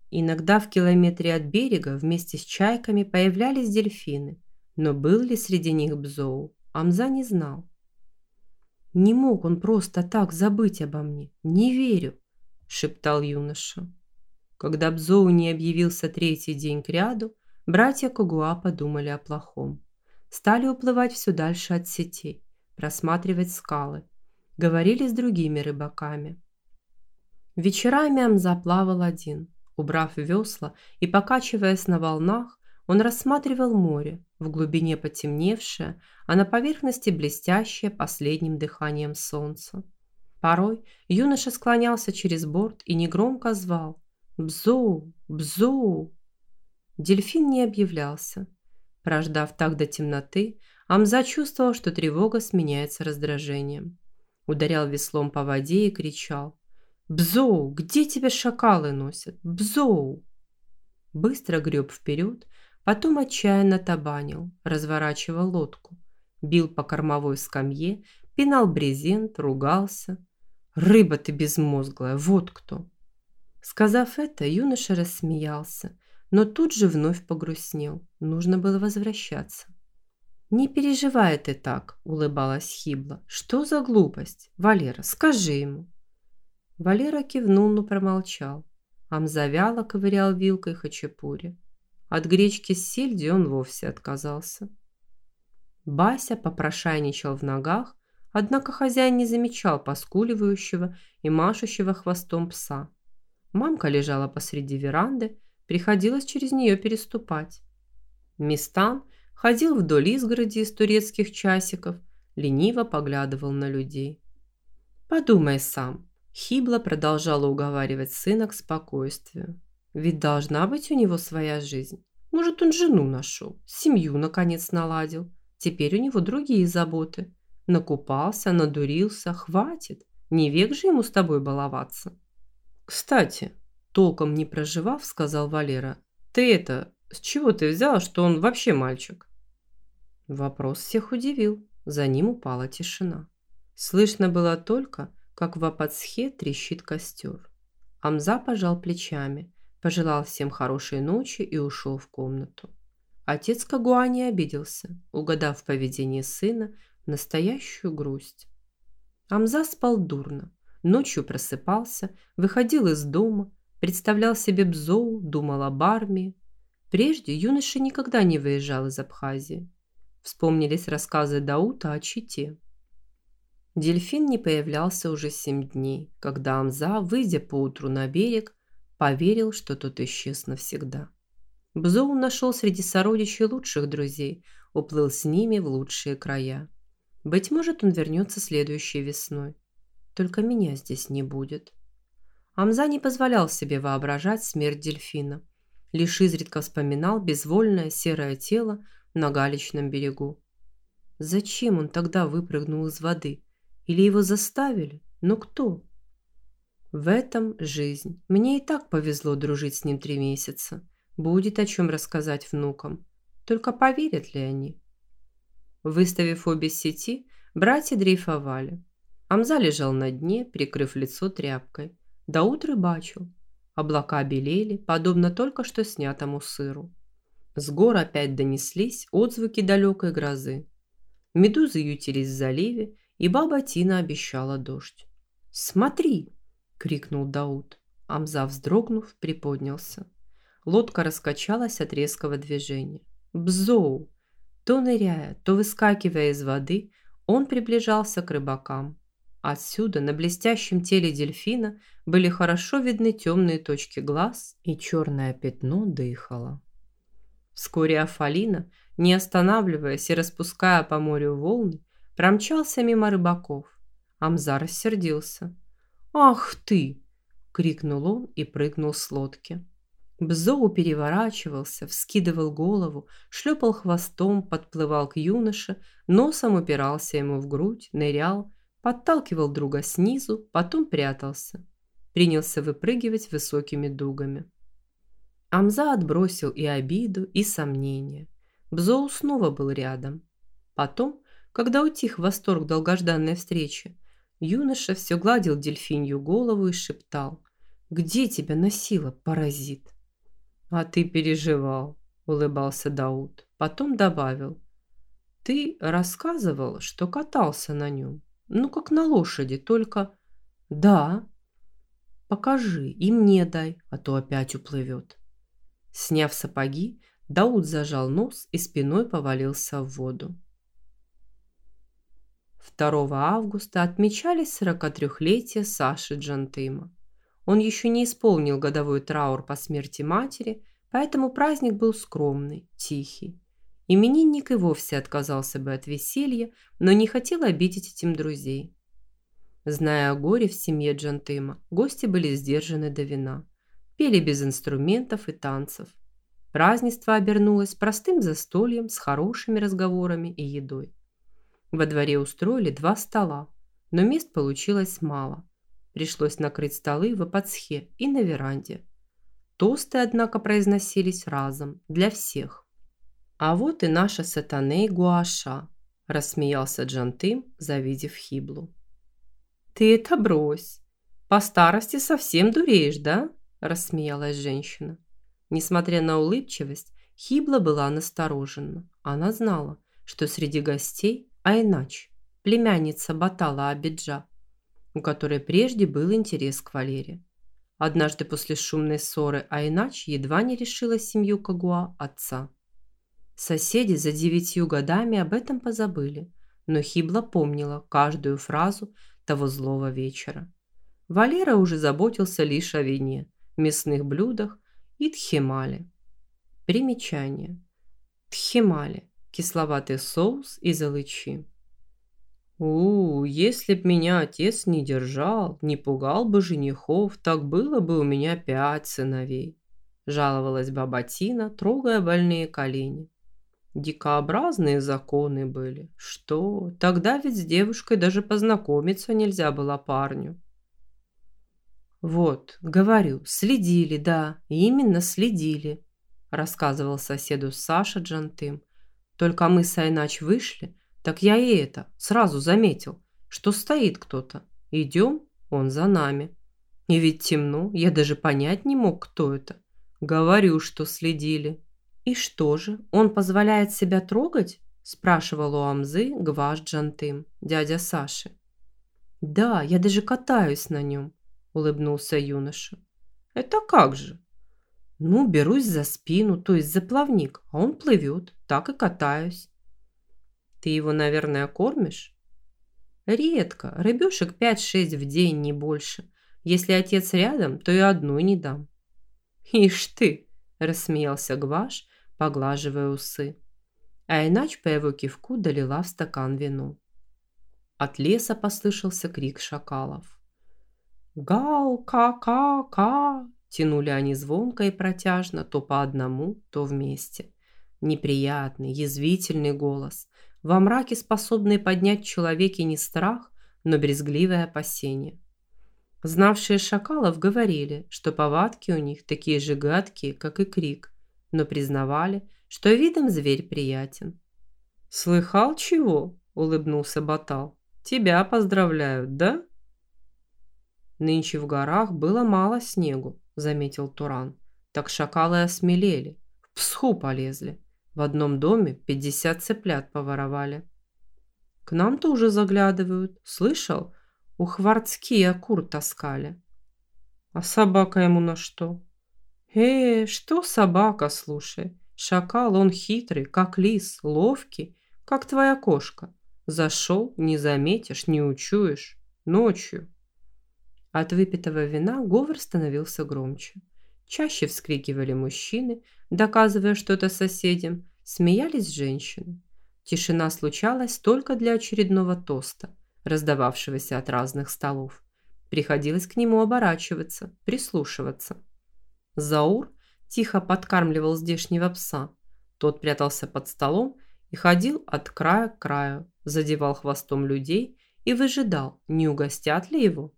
Иногда в километре от берега вместе с чайками появлялись дельфины, но был ли среди них Бзоу, Амза не знал. «Не мог он просто так забыть обо мне, не верю», – шептал юноша. Когда Бзоу не объявился третий день кряду, братья Когуа подумали о плохом. Стали уплывать все дальше от сетей, просматривать скалы. Говорили с другими рыбаками. Вечерами Амза плавал один – Убрав весла и покачиваясь на волнах, он рассматривал море, в глубине потемневшее, а на поверхности блестящее последним дыханием солнца. Порой юноша склонялся через борт и негромко звал «Бзоу! Бзоу!». Дельфин не объявлялся. Прождав так до темноты, Амза чувствовал, что тревога сменяется раздражением. Ударял веслом по воде и кричал «Бзоу, где тебя шакалы носят? Бзоу!» Быстро греб вперед, потом отчаянно табанил, разворачивал лодку, бил по кормовой скамье, пинал брезент, ругался. «Рыба ты безмозглая, вот кто!» Сказав это, юноша рассмеялся, но тут же вновь погрустнел. Нужно было возвращаться. «Не переживай ты так», – улыбалась Хибла. «Что за глупость? Валера, скажи ему». Валера кивнул, но промолчал. Амза вяло ковырял вилкой хачапури. От гречки с сельдью он вовсе отказался. Бася попрошайничал в ногах, однако хозяин не замечал поскуливающего и машущего хвостом пса. Мамка лежала посреди веранды, приходилось через нее переступать. Местан ходил вдоль изгороди из турецких часиков, лениво поглядывал на людей. «Подумай сам, Хибла продолжала уговаривать сына к спокойствию. Ведь должна быть у него своя жизнь. Может, он жену нашел, семью, наконец, наладил. Теперь у него другие заботы. Накупался, надурился, хватит. Не век же ему с тобой баловаться. Кстати, толком не проживав, сказал Валера, ты это, с чего ты взял, что он вообще мальчик? Вопрос всех удивил. За ним упала тишина. Слышно было только, как в Апацхе трещит костер. Амза пожал плечами, пожелал всем хорошей ночи и ушел в комнату. Отец Кагуа не обиделся, угадав в поведении сына настоящую грусть. Амза спал дурно, ночью просыпался, выходил из дома, представлял себе Бзоу, думал об армии. Прежде юноша никогда не выезжал из Абхазии. Вспомнились рассказы Даута о Чите. Дельфин не появлялся уже семь дней, когда Амза, выйдя поутру на берег, поверил, что тот исчез навсегда. Бзоу нашел среди сородичей лучших друзей, уплыл с ними в лучшие края. Быть может, он вернется следующей весной. Только меня здесь не будет. Амза не позволял себе воображать смерть дельфина. Лишь изредка вспоминал безвольное серое тело на галечном берегу. Зачем он тогда выпрыгнул из воды? Или его заставили? Но кто? В этом жизнь. Мне и так повезло дружить с ним три месяца. Будет о чем рассказать внукам. Только поверят ли они? Выставив обе сети, братья дрейфовали. Амза лежал на дне, прикрыв лицо тряпкой. Дауд рыбачил. Облака белели, подобно только что снятому сыру. С гор опять донеслись отзвуки далекой грозы. Медузы ютились в заливе, и баба Тина обещала дождь. «Смотри!» – крикнул Дауд. Амза, вздрогнув, приподнялся. Лодка раскачалась от резкого движения. «Бзоу!» То ныряя, то выскакивая из воды, он приближался к рыбакам. Отсюда на блестящем теле дельфина были хорошо видны темные точки глаз, и черное пятно дыхало. Вскоре Афалина, не останавливаясь и распуская по морю волны, промчался мимо рыбаков. Амзар рассердился. «Ах ты!» – крикнул он и прыгнул с лодки. Бзоу переворачивался, вскидывал голову, шлепал хвостом, подплывал к юноше, носом упирался ему в грудь, нырял, подталкивал друга снизу, потом прятался. Принялся выпрыгивать высокими дугами. Амза отбросил и обиду, и сомнения. Бзоу снова был рядом. Потом, когда утих восторг долгожданной встречи, юноша все гладил дельфинью голову и шептал «Где тебя носила, паразит?» «А ты переживал», – улыбался Дауд. Потом добавил. «Ты рассказывал, что катался на нем. Ну, как на лошади, только...» «Да». «Покажи и мне дай, а то опять уплывет». Сняв сапоги, Дауд зажал нос и спиной повалился в воду. 2 августа отмечались 43-летие Саши Джантыма. Он еще не исполнил годовой траур по смерти матери, поэтому праздник был скромный, тихий. Именинник и вовсе отказался бы от веселья, но не хотел обидеть этим друзей. Зная о горе в семье Джантыма, гости были сдержаны до вина. Пели без инструментов и танцев. Празднество обернулось простым застольем с хорошими разговорами и едой. Во дворе устроили два стола, но мест получилось мало – Пришлось накрыть столы в Апацхе и на веранде. Тосты, однако, произносились разом, для всех. «А вот и наша сатаней Гуаша», – рассмеялся Джантым, завидев Хиблу. «Ты это брось! По старости совсем дуреешь, да?» – рассмеялась женщина. Несмотря на улыбчивость, Хибла была насторожена. Она знала, что среди гостей, а иначе, племянница Батала Абиджа у которой прежде был интерес к Валере. Однажды после шумной ссоры Айнач едва не решила семью Кагуа отца. Соседи за девятью годами об этом позабыли, но Хибла помнила каждую фразу того злого вечера. Валера уже заботился лишь о вине, мясных блюдах и тхемале. Примечание. Тхемале – кисловатый соус из алычи. У, если б меня отец не держал, не пугал бы женихов, так было бы у меня пять сыновей. Жаловалась баба Тина, трогая больные колени. Дикообразные законы были. Что? Тогда ведь с девушкой даже познакомиться нельзя было парню. Вот, говорю, следили, да, именно следили, рассказывал соседу Саша Джантым. Только мы с Айнач вышли, так я и это сразу заметил, что стоит кто-то. Идем, он за нами. И ведь темно, я даже понять не мог, кто это. Говорю, что следили. И что же, он позволяет себя трогать? Спрашивал у Амзы Гваш Джантым, дядя Саши. Да, я даже катаюсь на нем, улыбнулся юноша. Это как же? Ну, берусь за спину, то есть за плавник, а он плывет, так и катаюсь. Ты его, наверное, кормишь? Редко. Рыбешек 5-6 в день, не больше. Если отец рядом, то и одной не дам. Ишь ты, рассмеялся Гваш, поглаживая усы. А иначе по его кивку долила в стакан вину. От леса послышался крик шакалов. «Гау-ка-ка-ка!» Тянули они звонко и протяжно, то по одному, то вместе. Неприятный, язвительный голос, во мраке способные поднять в человеке не страх, но брезгливое опасение. Знавшие шакалов говорили, что повадки у них такие же гадкие, как и крик, но признавали, что видом зверь приятен. «Слыхал чего?» – улыбнулся Батал. «Тебя поздравляют, да?» «Нынче в горах было мало снегу», – заметил Туран. «Так шакалы осмелели, в псху полезли. В одном доме 50 цыплят поворовали. К нам тоже заглядывают. Слышал? У Хварцкия кур таскали. А собака ему на что? Э, что собака, слушай. Шакал, он хитрый, как лис, ловкий, как твоя кошка. Зашел, не заметишь, не учуешь. Ночью. От выпитого вина говор становился громче. Чаще вскрикивали мужчины, доказывая что-то соседям, смеялись женщины. Тишина случалась только для очередного тоста, раздававшегося от разных столов. Приходилось к нему оборачиваться, прислушиваться. Заур тихо подкармливал здешнего пса. Тот прятался под столом и ходил от края к краю, задевал хвостом людей и выжидал, не угостят ли его.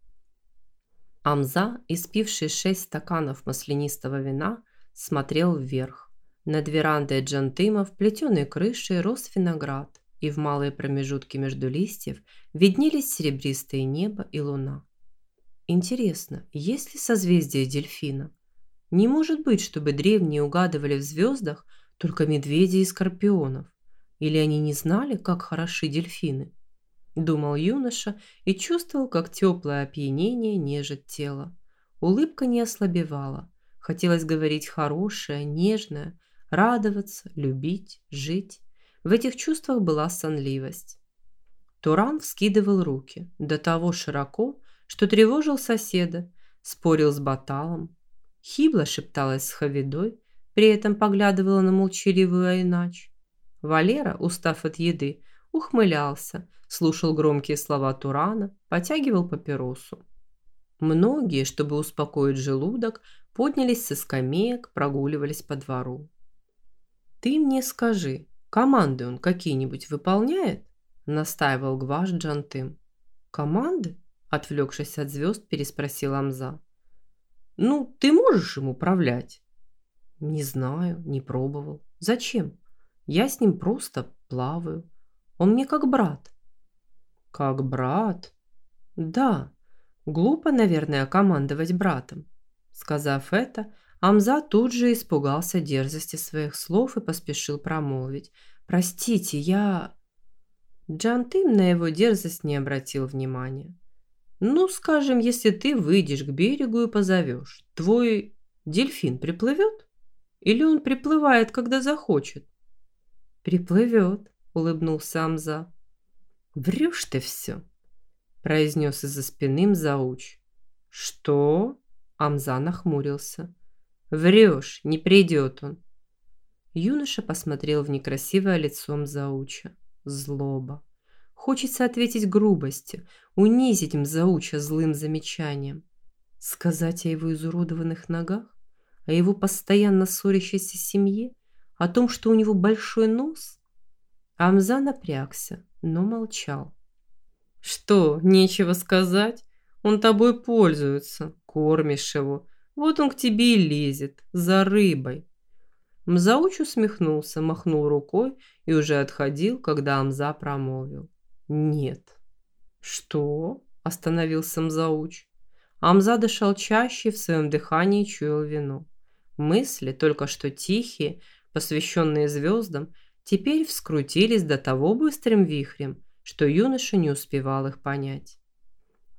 Амза, испивший шесть стаканов маслянистого вина, смотрел вверх. Над верандой Джантыма в плетеной крыше рос виноград, и в малые промежутки между листьев виднелись серебристое небо и луна. Интересно, есть ли созвездие дельфина? Не может быть, чтобы древние угадывали в звездах только медведей и скорпионов. Или они не знали, как хороши дельфины? Думал юноша и чувствовал, как теплое опьянение нежит тело. Улыбка не ослабевала. Хотелось говорить хорошее, нежное, радоваться, любить, жить. В этих чувствах была сонливость. Туран вскидывал руки, до того широко, что тревожил соседа, спорил с Баталом. Хибла шепталась с Хавидой, при этом поглядывала на молчаливую Айнач. Валера, устав от еды, ухмылялся, слушал громкие слова Турана, потягивал папиросу. Многие, чтобы успокоить желудок, поднялись со скамеек, прогуливались по двору. «Ты мне скажи, команды он какие-нибудь выполняет?» настаивал Гваш Джантым. «Команды?» отвлекшись от звезд, переспросил Амза. «Ну, ты можешь им управлять?» «Не знаю, не пробовал. Зачем? Я с ним просто плаваю. Он мне как брат. Как брат? Да. Глупо, наверное, командовать братом. Сказав это, Амза тут же испугался дерзости своих слов и поспешил промолвить: "Простите, я Джантым на его дерзость не обратил внимания. Ну, скажем, если ты выйдешь к берегу и позовешь, твой дельфин приплывет? Или он приплывает, когда захочет? Приплывет, улыбнулся Амза. «Врешь ты все», – произнес из-за спины Мзауч. «Что?» – Амза нахмурился. «Врешь, не придет он». Юноша посмотрел в некрасивое лицо Мзауча. Злоба. Хочется ответить грубостью, унизить Мзауча злым замечанием. Сказать о его изуродованных ногах, о его постоянно ссорящейся семье, о том, что у него большой нос? Амза напрягся, но молчал. «Что, нечего сказать? Он тобой пользуется, кормишь его. Вот он к тебе и лезет, за рыбой». Мзауч усмехнулся, махнул рукой и уже отходил, когда Амза промолвил. «Нет». «Что?» – остановился Мзауч. Амза дышал чаще, в своем дыхании чуял вино. Мысли, только что тихие, посвященные звездам, теперь вскрутились до того быстрым вихрем, что юноша не успевал их понять.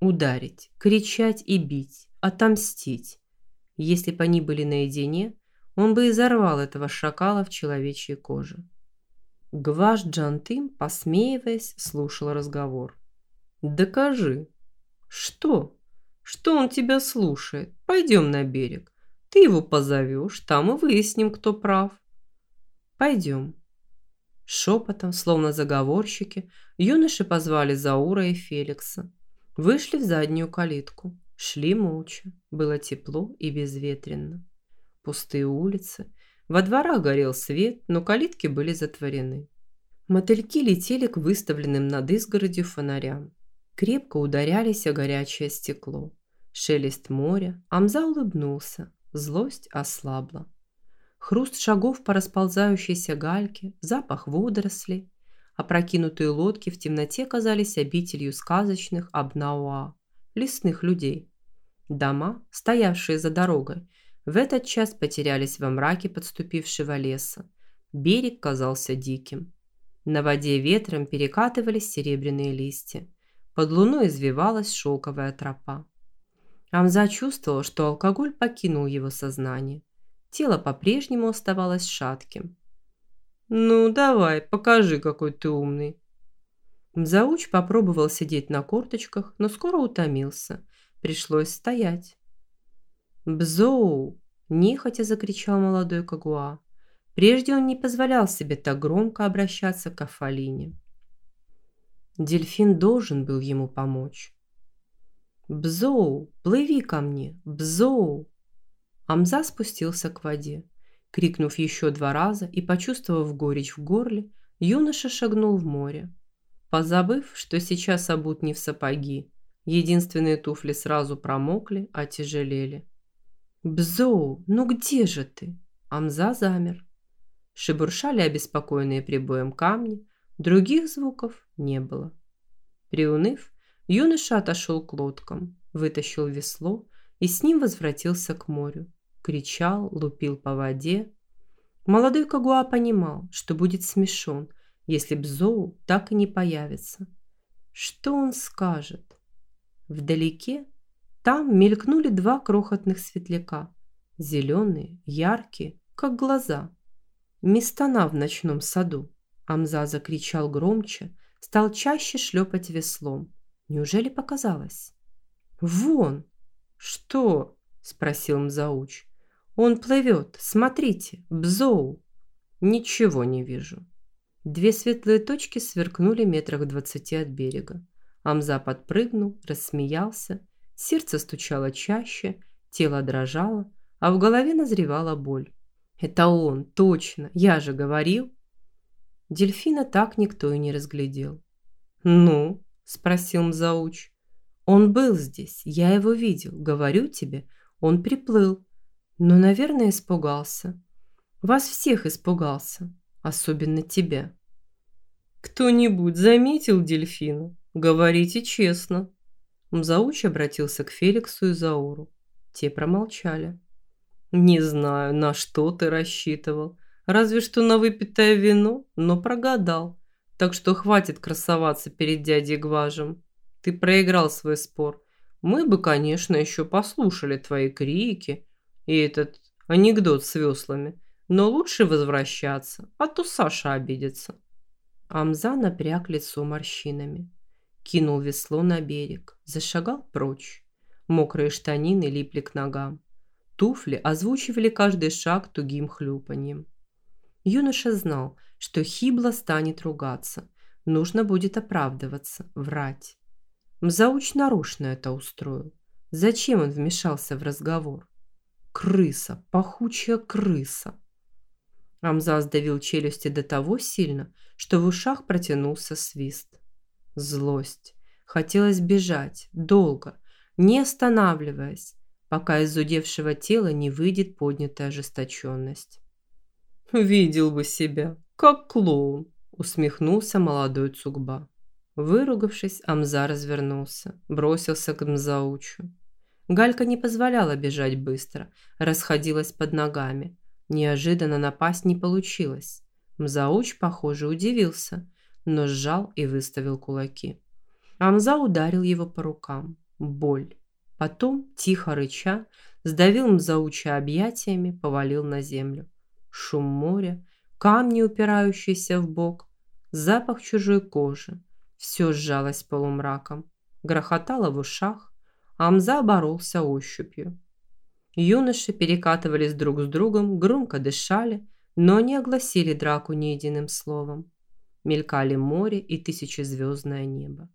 Ударить, кричать и бить, отомстить. Если бы они были наедине, он бы изорвал этого шакала в человечьей коже. Гваш Джантым, посмеиваясь, слушал разговор. «Докажи». «Что? Что он тебя слушает? Пойдем на берег. Ты его позовешь, там и выясним, кто прав». «Пойдем», Шепотом, словно заговорщики, юноши позвали Заура и Феликса. Вышли в заднюю калитку. Шли молча. Было тепло и безветренно. Пустые улицы. Во дворах горел свет, но калитки были затворены. Мотыльки летели к выставленным над изгородью фонарям. Крепко ударялись о горячее стекло. Шелест моря. Амза улыбнулся. Злость ослабла хруст шагов по расползающейся гальке, запах водорослей. Опрокинутые лодки в темноте казались обителью сказочных абнауа, лесных людей. Дома, стоявшие за дорогой, в этот час потерялись во мраке подступившего леса. Берег казался диким. На воде ветром перекатывались серебряные листья. Под луной извивалась шелковая тропа. Амза чувствовал, что алкоголь покинул его сознание. Тело по-прежнему оставалось шатким. «Ну, давай, покажи, какой ты умный». Мзауч попробовал сидеть на корточках, но скоро утомился. Пришлось стоять. «Бзоу!» – нехотя закричал молодой Кагуа. Прежде он не позволял себе так громко обращаться к Афалине. Дельфин должен был ему помочь. «Бзоу, плыви ко мне! Бзоу!» Амза спустился к воде. Крикнув еще два раза и почувствовав горечь в горле, юноша шагнул в море. Позабыв, что сейчас обут не в сапоги, единственные туфли сразу промокли, отяжелели. «Бзоу, ну где же ты?» Амза замер. Шебуршали обеспокоенные прибоем камни, других звуков не было. Приуныв, юноша отошел к лодкам, вытащил весло и с ним возвратился к морю. Кричал, лупил по воде. Молодой Кагуа понимал, что будет смешон, если Бзоу так и не появится. Что он скажет? Вдалеке там мелькнули два крохотных светляка, зеленые, яркие, как глаза. Мистана в ночном саду. Амза закричал громче, стал чаще шлепать веслом. Неужели показалось? «Вон!» «Что?» – спросил Мзауч. «Он плывет, смотрите, Бзоу!» «Ничего не вижу». Две светлые точки сверкнули метрах двадцати от берега. Амза подпрыгнул, рассмеялся, сердце стучало чаще, тело дрожало, а в голове назревала боль. Это он, точно, я же говорил. Дельфина так никто и не разглядел. Ну, спросил Мзауч. Он был здесь, я его видел, говорю тебе, он приплыл. Но, наверное, испугался. Вас всех испугался, особенно тебя. Кто-нибудь заметил дельфина? Говорите честно. Мзауч обратился к Феликсу и Зауру. Те промолчали. «Не знаю, на что ты рассчитывал. Разве что на выпитое вино, но прогадал. Так что хватит красоваться перед дядей Гважем. Ты проиграл свой спор. Мы бы, конечно, еще послушали твои крики и этот анекдот с веслами, но лучше возвращаться, а то Саша обидится». Амза напряг лицо морщинами. Кинул весло на берег, зашагал прочь. Мокрые штанины липли к ногам. Туфли озвучивали каждый шаг тугим хлюпаньем. Юноша знал, что Хибла станет ругаться. Нужно будет оправдываться, врать. Мзауч нарочно это устроил. Зачем он вмешался в разговор? Крыса, пахучая крыса. Амза сдавил челюсти до того сильно, что в ушах протянулся свист. Злость. Хотелось бежать, долго, не останавливаясь, пока из зудевшего тела не выйдет поднятая ожесточенность. «Видел бы себя, как клоун!» – усмехнулся молодой Цугба. Выругавшись, Амза развернулся, бросился к Мзаучу. Галька не позволяла бежать быстро, расходилась под ногами. Неожиданно напасть не получилось. Мзауч, похоже, удивился, но сжал и выставил кулаки. Амза ударил его по рукам. Боль. Потом, тихо рыча, сдавил Мзауча объятиями, повалил на землю. Шум моря, камни, упирающиеся в бок, запах чужой кожи. Все сжалось полумраком, грохотало в ушах, Амза боролся ощупью. Юноши перекатывались друг с другом, громко дышали, но не огласили драку ни единым словом. Мелькали море и тысячезвездное небо.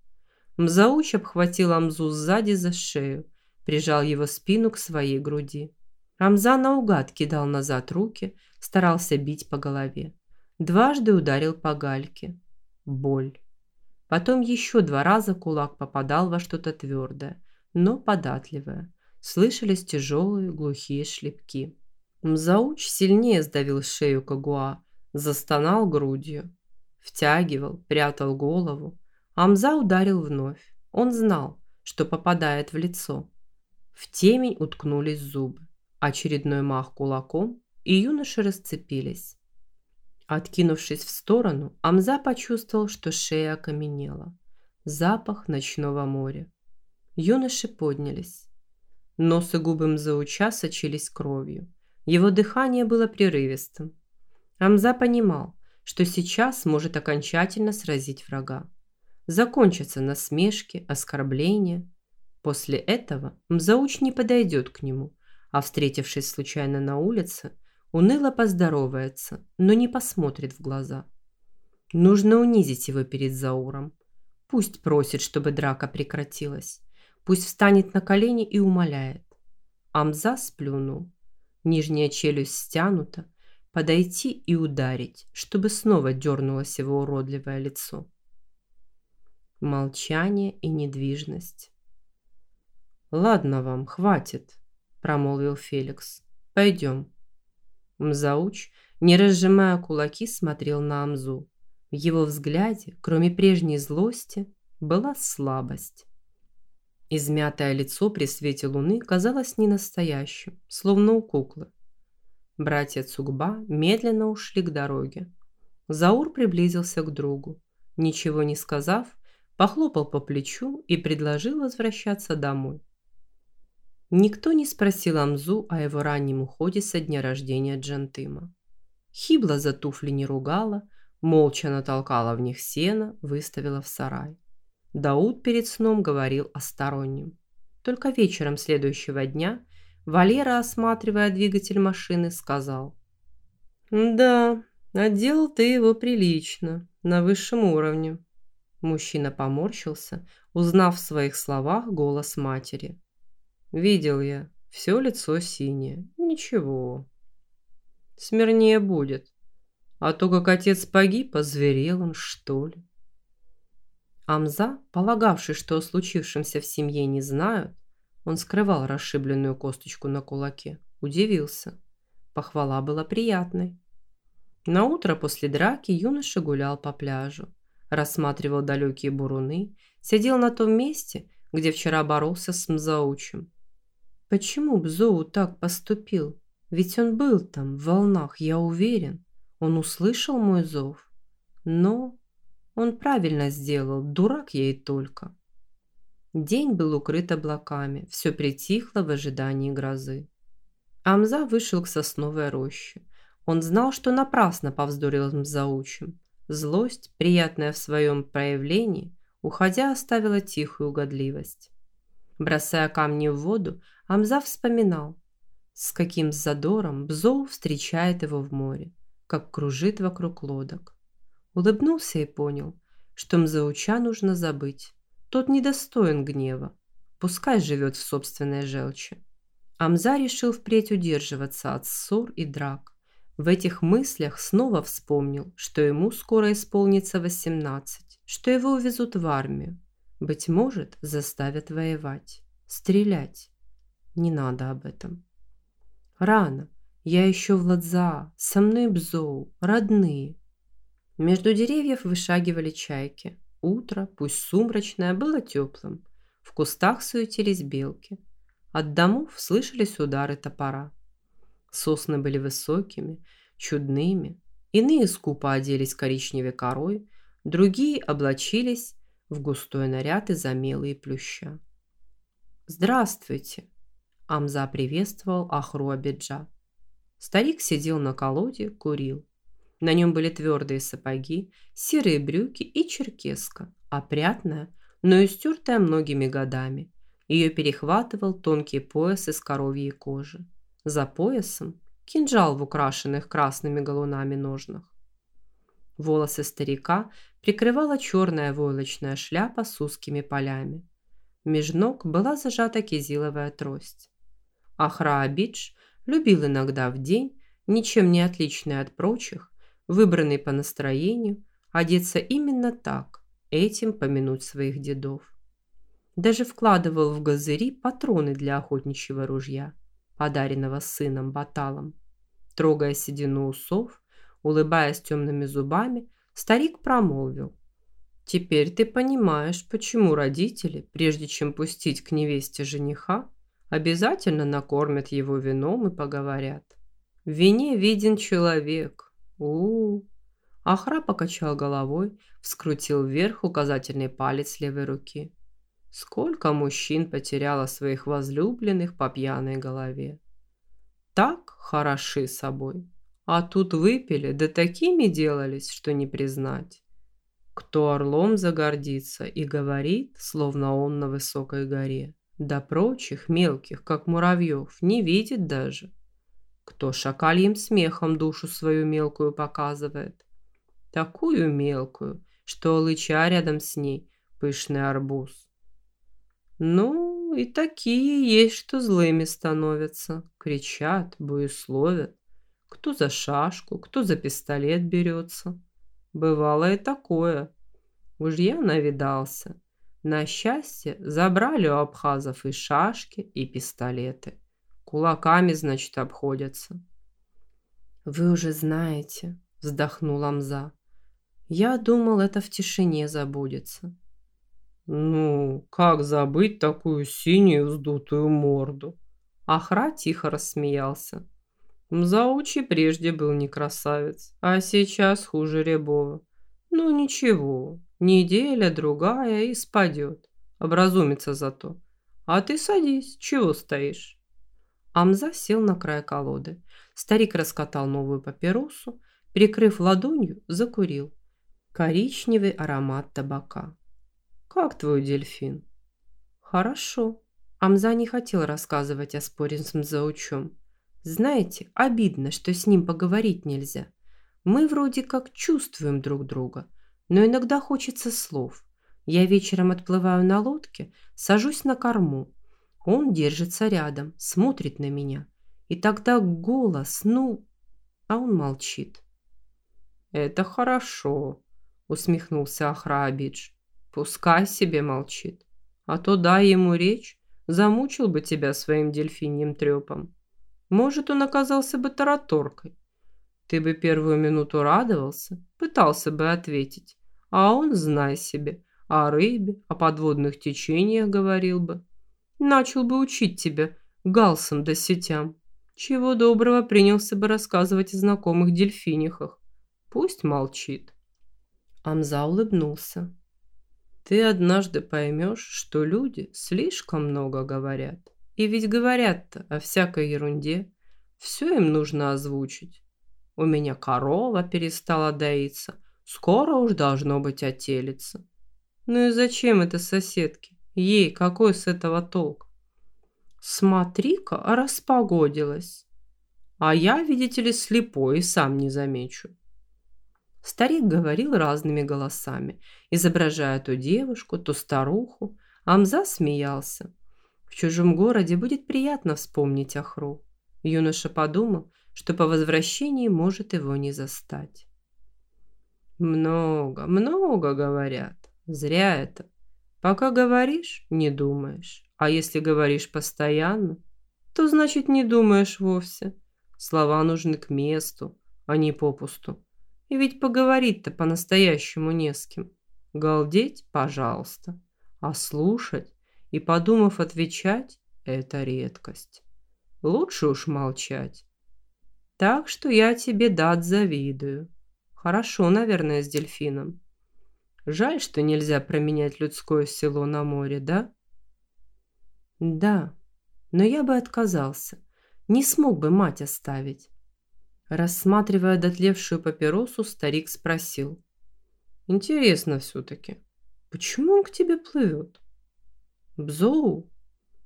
Мзауч обхватил Амзу сзади за шею, прижал его спину к своей груди. Рамза наугад кидал назад руки, старался бить по голове. Дважды ударил по гальке. Боль. Потом еще два раза кулак попадал во что-то твердое, но податливое. Слышались тяжелые глухие шлепки. Мзауч сильнее сдавил шею Кагуа, застонал грудью. Втягивал, прятал голову. Амза ударил вновь. Он знал, что попадает в лицо. В темень уткнулись зубы. Очередной мах кулаком, и юноши расцепились. Откинувшись в сторону, Амза почувствовал, что шея окаменела. Запах ночного моря. Юноши поднялись. Нос и губы Мзауча сочились кровью. Его дыхание было прерывистым. Амза понимал, что сейчас может окончательно сразить врага. Закончатся насмешки, оскорбления. После этого Мзауч не подойдет к нему, а встретившись случайно на улице, уныло поздоровается, но не посмотрит в глаза. Нужно унизить его перед Зауром. Пусть просит, чтобы драка прекратилась. Пусть встанет на колени и умоляет. Амза сплюнул. Нижняя челюсть стянута. Подойти и ударить, чтобы снова дернулось его уродливое лицо. Молчание и недвижность. «Ладно вам, хватит», – промолвил Феликс. «Пойдем». Мзауч, не разжимая кулаки, смотрел на Амзу. В его взгляде, кроме прежней злости, была слабость. Измятое лицо при свете луны казалось ненастоящим, словно у куклы. Братья Цугба медленно ушли к дороге. Заур приблизился к другу. Ничего не сказав, похлопал по плечу и предложил возвращаться домой. Никто не спросил Амзу о его раннем уходе со дня рождения Джантыма. Хибла за туфли не ругала, молча натолкала в них сено, выставила в сарай. Дауд перед сном говорил о стороннем. Только вечером следующего дня Валера, осматривая двигатель машины, сказал. «Да, отделал ты его прилично, на высшем уровне». Мужчина поморщился, узнав в своих словах голос матери. «Видел я, все лицо синее. Ничего. Смирнее будет. А то, как отец погиб, озверел он, что ли. Амза, полагавший, что о случившемся в семье не знают, он скрывал расшибленную косточку на кулаке, удивился. Похвала была приятной. На утро после драки юноша гулял по пляжу, рассматривал далекие буруны, сидел на том месте, где вчера боролся с Мзаучем. Почему Бзоу так поступил? Ведь он был там, в волнах, я уверен. Он услышал мой зов. Но он правильно сделал, дурак ей только. День был укрыт облаками, все притихло в ожидании грозы. Амза вышел к сосновой роще. Он знал, что напрасно повздорил с Мзаучем. Злость, приятная в своем проявлении, уходя, оставила тихую годливость. Бросая камни в воду, Амза вспоминал, с каким задором Бзоу встречает его в море как кружит вокруг лодок. Улыбнулся и понял, что Мзауча нужно забыть. Тот недостоин гнева. Пускай живет в собственной желчи. Амза решил впредь удерживаться от ссор и драк. В этих мыслях снова вспомнил, что ему скоро исполнится 18, что его увезут в армию. Быть может, заставят воевать, стрелять. Не надо об этом. Рано. Я еще в Ладза, со мной Бзоу, родные. Между деревьев вышагивали чайки. Утро, пусть сумрачное, было теплым. В кустах суетились белки. От домов слышались удары топора. Сосны были высокими, чудными. Иные скупо оделись коричневой корой, другие облачились в густой наряд из амелы и плюща. «Здравствуйте!» Амза приветствовал Ахру Абиджа. Старик сидел на колоде, курил. На нем были твердые сапоги, серые брюки и черкеска, опрятная, но истертая многими годами. Ее перехватывал тонкий пояс из коровьей кожи. За поясом кинжал в украшенных красными галунами ножнах. Волосы старика прикрывала черная войлочная шляпа с узкими полями. Меж ног была зажата кизиловая трость. Ахра-Абидж любил иногда в день, ничем не отличный от прочих, выбранный по настроению, одеться именно так, этим помянуть своих дедов. Даже вкладывал в газыри патроны для охотничьего ружья, подаренного сыном Баталом. Трогая седину усов, улыбаясь темными зубами, старик промолвил. «Теперь ты понимаешь, почему родители, прежде чем пустить к невесте жениха, Обязательно накормят его вином и поговорят. В вине виден человек. У. Ахра покачал головой, вскрутил вверх указательный палец левой руки. Сколько мужчин потеряло своих возлюбленных по пьяной голове. Так хороши собой. А тут выпили, да такими делались, что не признать. Кто орлом загордится и говорит, словно он на высокой горе, да прочих мелких, как муравьев, не видит даже. Кто шакальем смехом душу свою мелкую показывает. Такую мелкую, что лыча рядом с ней пышный арбуз. Ну, и такие есть, что злыми становятся, кричат, буесловят. Кто за шашку, кто за пистолет берется. Бывало и такое. Уж я навидался. На счастье, забрали у абхазов и шашки, и пистолеты. Кулаками, значит, обходятся. «Вы уже знаете», — вздохнул Амза. «Я думал, это в тишине забудется». «Ну, как забыть такую синюю вздутую морду?» Ахра тихо рассмеялся. Мзаучи прежде был не красавец, а сейчас хуже Рябова. Ну ничего, неделя, другая и спадет. Образумится зато. А ты садись, чего стоишь? Амза сел на край колоды. Старик раскатал новую папиросу, прикрыв ладонью, закурил. Коричневый аромат табака. «Как твой дельфин?» «Хорошо». Амза не хотел рассказывать о споре с Мзаучом. «Знаете, обидно, что с ним поговорить нельзя. Мы вроде как чувствуем друг друга, но иногда хочется слов. Я вечером отплываю на лодке, сажусь на корму. Он держится рядом, смотрит на меня. И тогда голос, ну... А он молчит. «Это хорошо», — усмехнулся Ахраабидж. Пускай себе молчит. А то дай ему речь, замучил бы тебя своим дельфиньим трепом. Может, он оказался бы тараторкой. Ты бы первую минуту радовался, пытался бы ответить. А он, знай себе, о рыбе, о подводных течениях говорил бы. Начал бы учить тебя галсом да сетям. Чего доброго принялся бы рассказывать о знакомых дельфинихах. Пусть молчит. Амза улыбнулся. Ты однажды поймешь, что люди слишком много говорят. И ведь говорят-то о всякой ерунде. Все им нужно озвучить. У меня корова перестала доиться. Скоро уж должно быть отелиться. Ну и зачем это соседке? Ей какой с этого толк? Смотри-ка, распогодилась. А я, видите ли, слепой и сам не замечу. Старик говорил разными голосами, изображая то девушку, то старуху. Амза смеялся. В чужом городе будет приятно вспомнить Ахру. Юноша подумал, что по возвращении может его не застать. Много, много говорят. Зря это. Пока говоришь, не думаешь. А если говоришь постоянно, то значит не думаешь вовсе. Слова нужны к месту, а не попусту. И ведь поговорить-то по-настоящему не с кем. Галдеть, пожалуйста. А слушать и, подумав, отвечать – это редкость. Лучше уж молчать. Так что я тебе дат завидую. Хорошо, наверное, с дельфином. Жаль, что нельзя променять людское село на море, да? Да, но я бы отказался. Не смог бы мать оставить. Рассматривая дотлевшую папиросу, старик спросил. «Интересно все-таки, почему он к тебе плывет?» «Бзоу,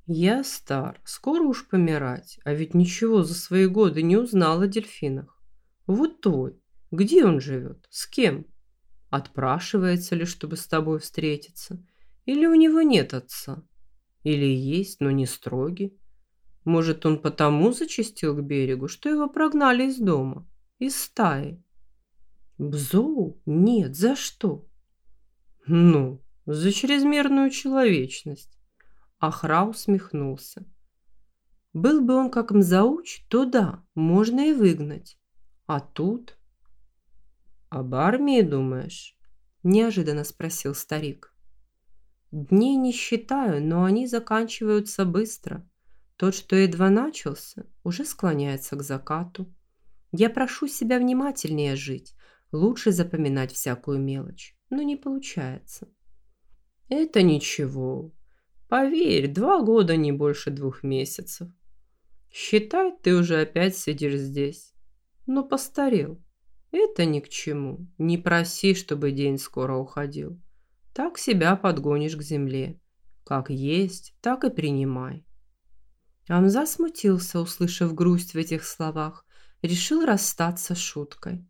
я стар, скоро уж помирать, а ведь ничего за свои годы не узнал о дельфинах. Вот твой, где он живет, с кем? Отпрашивается ли, чтобы с тобой встретиться? Или у него нет отца? Или есть, но не строгий?» Может, он потому зачастил к берегу, что его прогнали из дома, из стаи? Бзоу? Нет, за что? Ну, за чрезмерную человечность. Ахра усмехнулся. Был бы он как Мзауч, то да, можно и выгнать. А тут... Об армии думаешь? Неожиданно спросил старик. Дней не считаю, но они заканчиваются быстро. Тот, что едва начался, уже склоняется к закату. Я прошу себя внимательнее жить, лучше запоминать всякую мелочь, но не получается. Это ничего. Поверь, два года не больше двух месяцев. Считай, ты уже опять сидишь здесь. Но постарел. Это ни к чему. Не проси, чтобы день скоро уходил. Так себя подгонишь к земле. Как есть, так и принимай. Амза смутился, услышав грусть в этих словах, решил расстаться шуткой.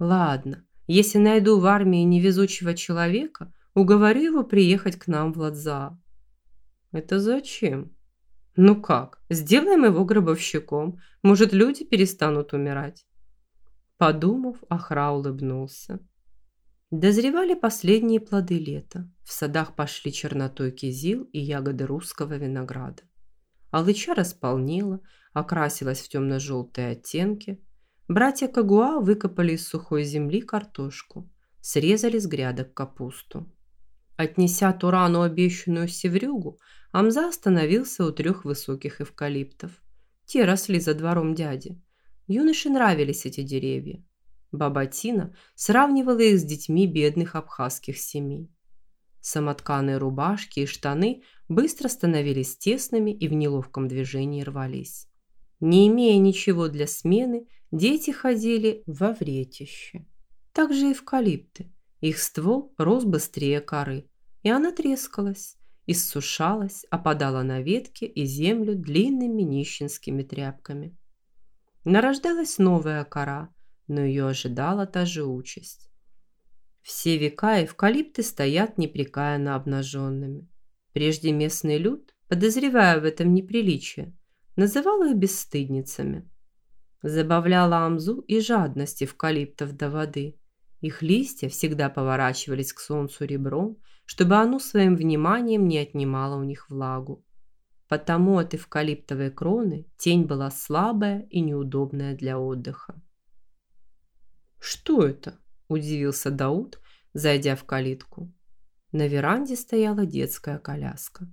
Ладно, если найду в армии невезучего человека, уговорю его приехать к нам в Ладза. Это зачем? Ну как, сделаем его гробовщиком, может люди перестанут умирать. Подумав, Ахра улыбнулся. Дозревали последние плоды лета. В садах пошли чернотой кизил и ягоды русского винограда. Алыча располнила, окрасилась в темно-желтые оттенки. Братья Кагуа выкопали из сухой земли картошку, срезали с грядок капусту. Отнеся Турану обещанную севрюгу, Амза остановился у трех высоких эвкалиптов. Те росли за двором дяди. Юноше нравились эти деревья. Баба Тина сравнивала их с детьми бедных абхазских семей. Самотканые рубашки и штаны быстро становились тесными и в неловком движении рвались. Не имея ничего для смены, дети ходили во вретище. Так же и эвкалипты. Их ствол рос быстрее коры, и она трескалась, иссушалась, опадала на ветки и землю длинными нищенскими тряпками. Нарождалась новая кора, но ее ожидала та же участь. Все века эвкалипты стоят непрекаянно обнаженными. Прежде местный люд, подозревая в этом неприличие, называл их бесстыдницами. Забавляла Амзу и жадность эвкалиптов до воды. Их листья всегда поворачивались к солнцу ребром, чтобы оно своим вниманием не отнимало у них влагу. Потому от эвкалиптовой кроны тень была слабая и неудобная для отдыха. «Что это?» – удивился Дауд, зайдя в калитку. На веранде стояла детская коляска.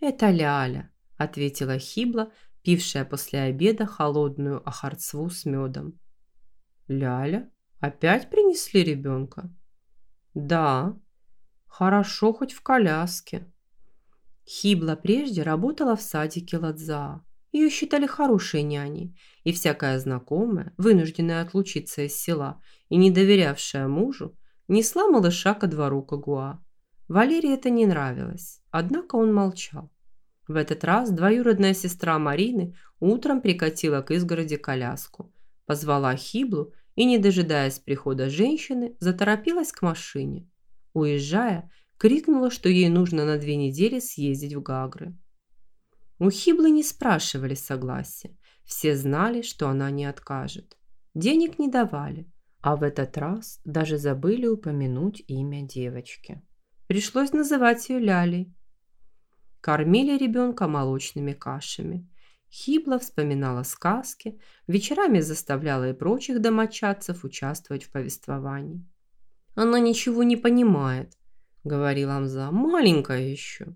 «Это Ляля», – ответила Хибла, пившая после обеда холодную ахарцву с медом. «Ляля? Опять принесли ребенка?» «Да. Хорошо хоть в коляске». Хибла прежде работала в садике Ладзаа. Ее считали хорошей няней, и всякая знакомая, вынужденная отлучиться из села и не доверявшая мужу, несла малыша ко двору Кагуа. Валерии это не нравилось, однако он молчал. В этот раз двоюродная сестра Марины утром прикатила к изгороди коляску, позвала Хиблу и, не дожидаясь прихода женщины, заторопилась к машине. Уезжая, крикнула, что ей нужно на две недели съездить в Гагры. У Хиблы не спрашивали согласия. Все знали, что она не откажет. Денег не давали, а в этот раз даже забыли упомянуть имя девочки. Пришлось называть ее Лялей. Кормили ребенка молочными кашами. Хибла вспоминала сказки, вечерами заставляла и прочих домочадцев участвовать в повествовании. «Она ничего не понимает», — говорил Амза, — «маленькая еще».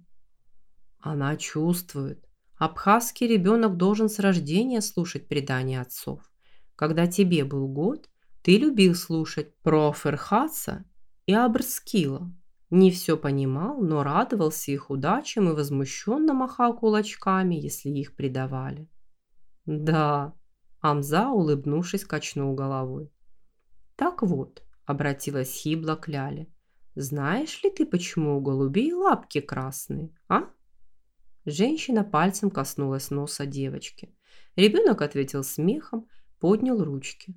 Она чувствует. Абхазский ребенок должен с рождения слушать предания отцов. Когда тебе был год, ты любил слушать про Ферхаса и Абрскила. Не все понимал, но радовался их удачам и возмущенно махал кулачками, если их предавали. Да, Амза, улыбнувшись, качнул головой. Так вот, обратилась Хибла к Ляле. Знаешь ли ты, почему у голубей лапки красные, а? Женщина пальцем коснулась носа девочки. Ребенок ответил смехом, поднял ручки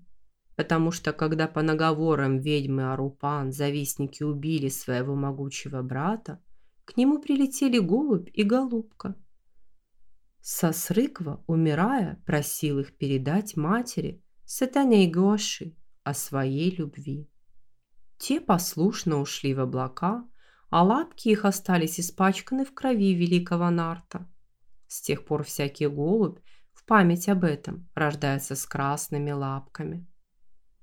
потому что когда по наговорам ведьмы Арупан завистники убили своего могучего брата, к нему прилетели голубь и голубка. Сосрыква, умирая, просил их передать матери Сатане и Гоши о своей любви. Те послушно ушли в облака, а лапки их остались испачканы в крови великого Нарта. С тех пор всякий голубь в память об этом рождается с красными лапками.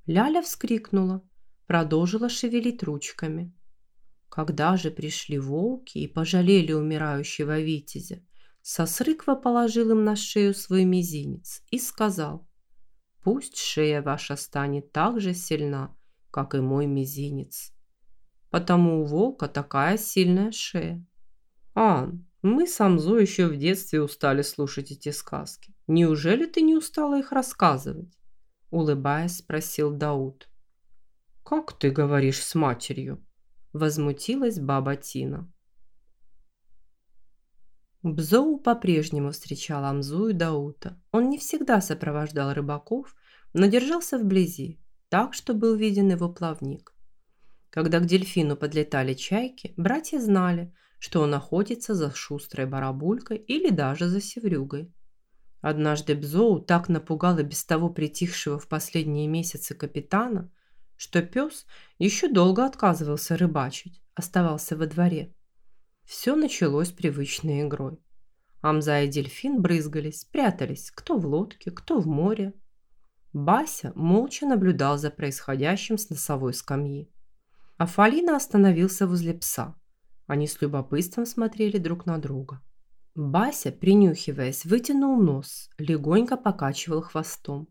Ляля вскрикнула, продолжила шевелить ручками. Когда же пришли волки и пожалели умирающего витязя, Сосрыква положил им на шею свой мизинец и сказал, «Пусть шея ваша станет так же сильна, как и мой мизинец, потому у волка такая сильная шея». «Ан, Мы с Амзо еще в детстве устали слушать эти сказки. Неужели ты не устала их рассказывать?» Улыбаясь, спросил Дауд. «Как ты говоришь с матерью?» Возмутилась баба Тина. Бзоу по-прежнему встречал Амзу и Даута. Он не всегда сопровождал рыбаков, но держался вблизи, так что был виден его плавник. Когда к дельфину подлетали чайки, братья знали, что он охотится за шустрой барабулькой или даже за севрюгой. Однажды Бзоу так напугал и без того притихшего в последние месяцы капитана, что пес еще долго отказывался рыбачить, оставался во дворе. Все началось привычной игрой. Амза и дельфин брызгались, прятались, кто в лодке, кто в море. Бася молча наблюдал за происходящим с носовой скамьи. А Фалина остановился возле пса. Они с любопытством смотрели друг на друга. Бася, принюхиваясь, вытянул нос, легонько покачивал хвостом.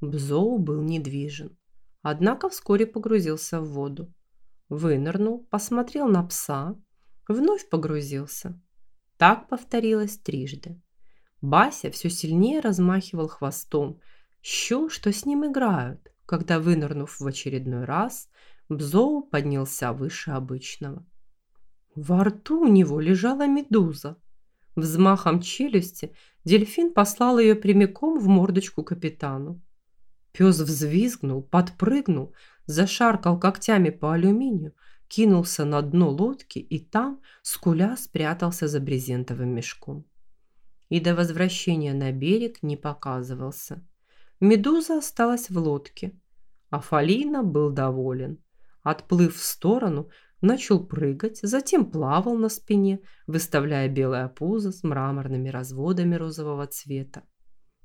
Бзоу был недвижен, однако вскоре погрузился в воду. Вынырнул, посмотрел на пса, вновь погрузился. Так повторилось трижды. Бася все сильнее размахивал хвостом, щел, что с ним играют, когда, вынырнув в очередной раз, Бзоу поднялся выше обычного. Во рту у него лежала медуза. Взмахом челюсти дельфин послал ее прямиком в мордочку капитану. Пес взвизгнул, подпрыгнул, зашаркал когтями по алюминию, кинулся на дно лодки и там, скуля, спрятался за брезентовым мешком. И до возвращения на берег не показывался. Медуза осталась в лодке, а Фалина был доволен. Отплыв в сторону, начал прыгать, затем плавал на спине, выставляя белое пузо с мраморными разводами розового цвета.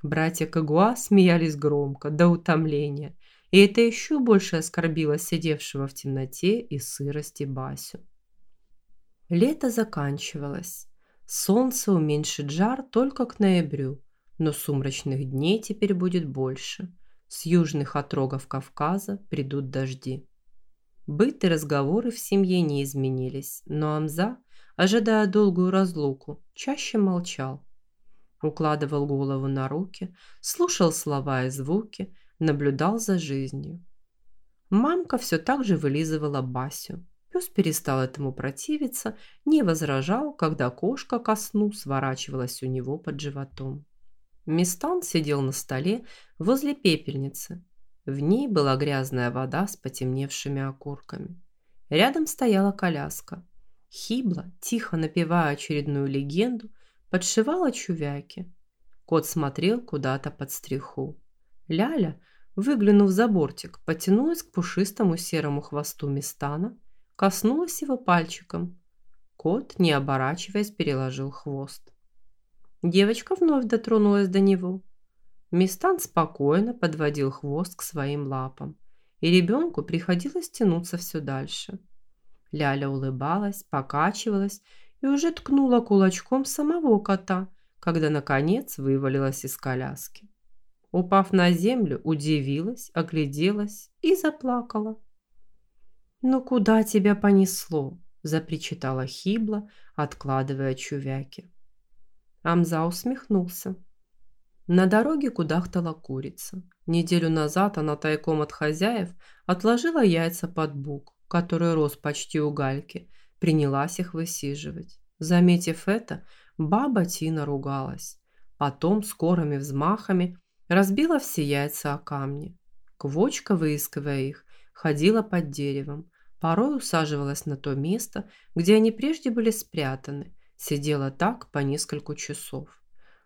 Братья Кагуа смеялись громко, до утомления, и это еще больше оскорбило сидевшего в темноте и сырости Басю. Лето заканчивалось. Солнце уменьшит жар только к ноябрю, но сумрачных дней теперь будет больше. С южных отрогов Кавказа придут дожди. Быт и разговоры в семье не изменились, но Амза, ожидая долгую разлуку, чаще молчал. Укладывал голову на руки, слушал слова и звуки, наблюдал за жизнью. Мамка все так же вылизывала Басю. Пес перестал этому противиться, не возражал, когда кошка ко сну сворачивалась у него под животом. Мистан сидел на столе возле пепельницы, в ней была грязная вода с потемневшими окурками. Рядом стояла коляска. Хибла, тихо напевая очередную легенду, подшивала чувяки. Кот смотрел куда-то под стриху. Ляля, выглянув за бортик, потянулась к пушистому серому хвосту Мистана, коснулась его пальчиком. Кот, не оборачиваясь, переложил хвост. Девочка вновь дотронулась до него – Мистан спокойно подводил хвост к своим лапам, и ребенку приходилось тянуться все дальше. Ляля улыбалась, покачивалась и уже ткнула кулачком самого кота, когда, наконец, вывалилась из коляски. Упав на землю, удивилась, огляделась и заплакала. «Ну куда тебя понесло?» – запричитала Хибла, откладывая чувяки. Амза усмехнулся. На дороге кудахтала курица. Неделю назад она тайком от хозяев отложила яйца под бук, который рос почти у гальки, принялась их высиживать. Заметив это, баба Тина ругалась. Потом скорыми взмахами разбила все яйца о камни. Квочка, выискивая их, ходила под деревом, порой усаживалась на то место, где они прежде были спрятаны, сидела так по несколько часов.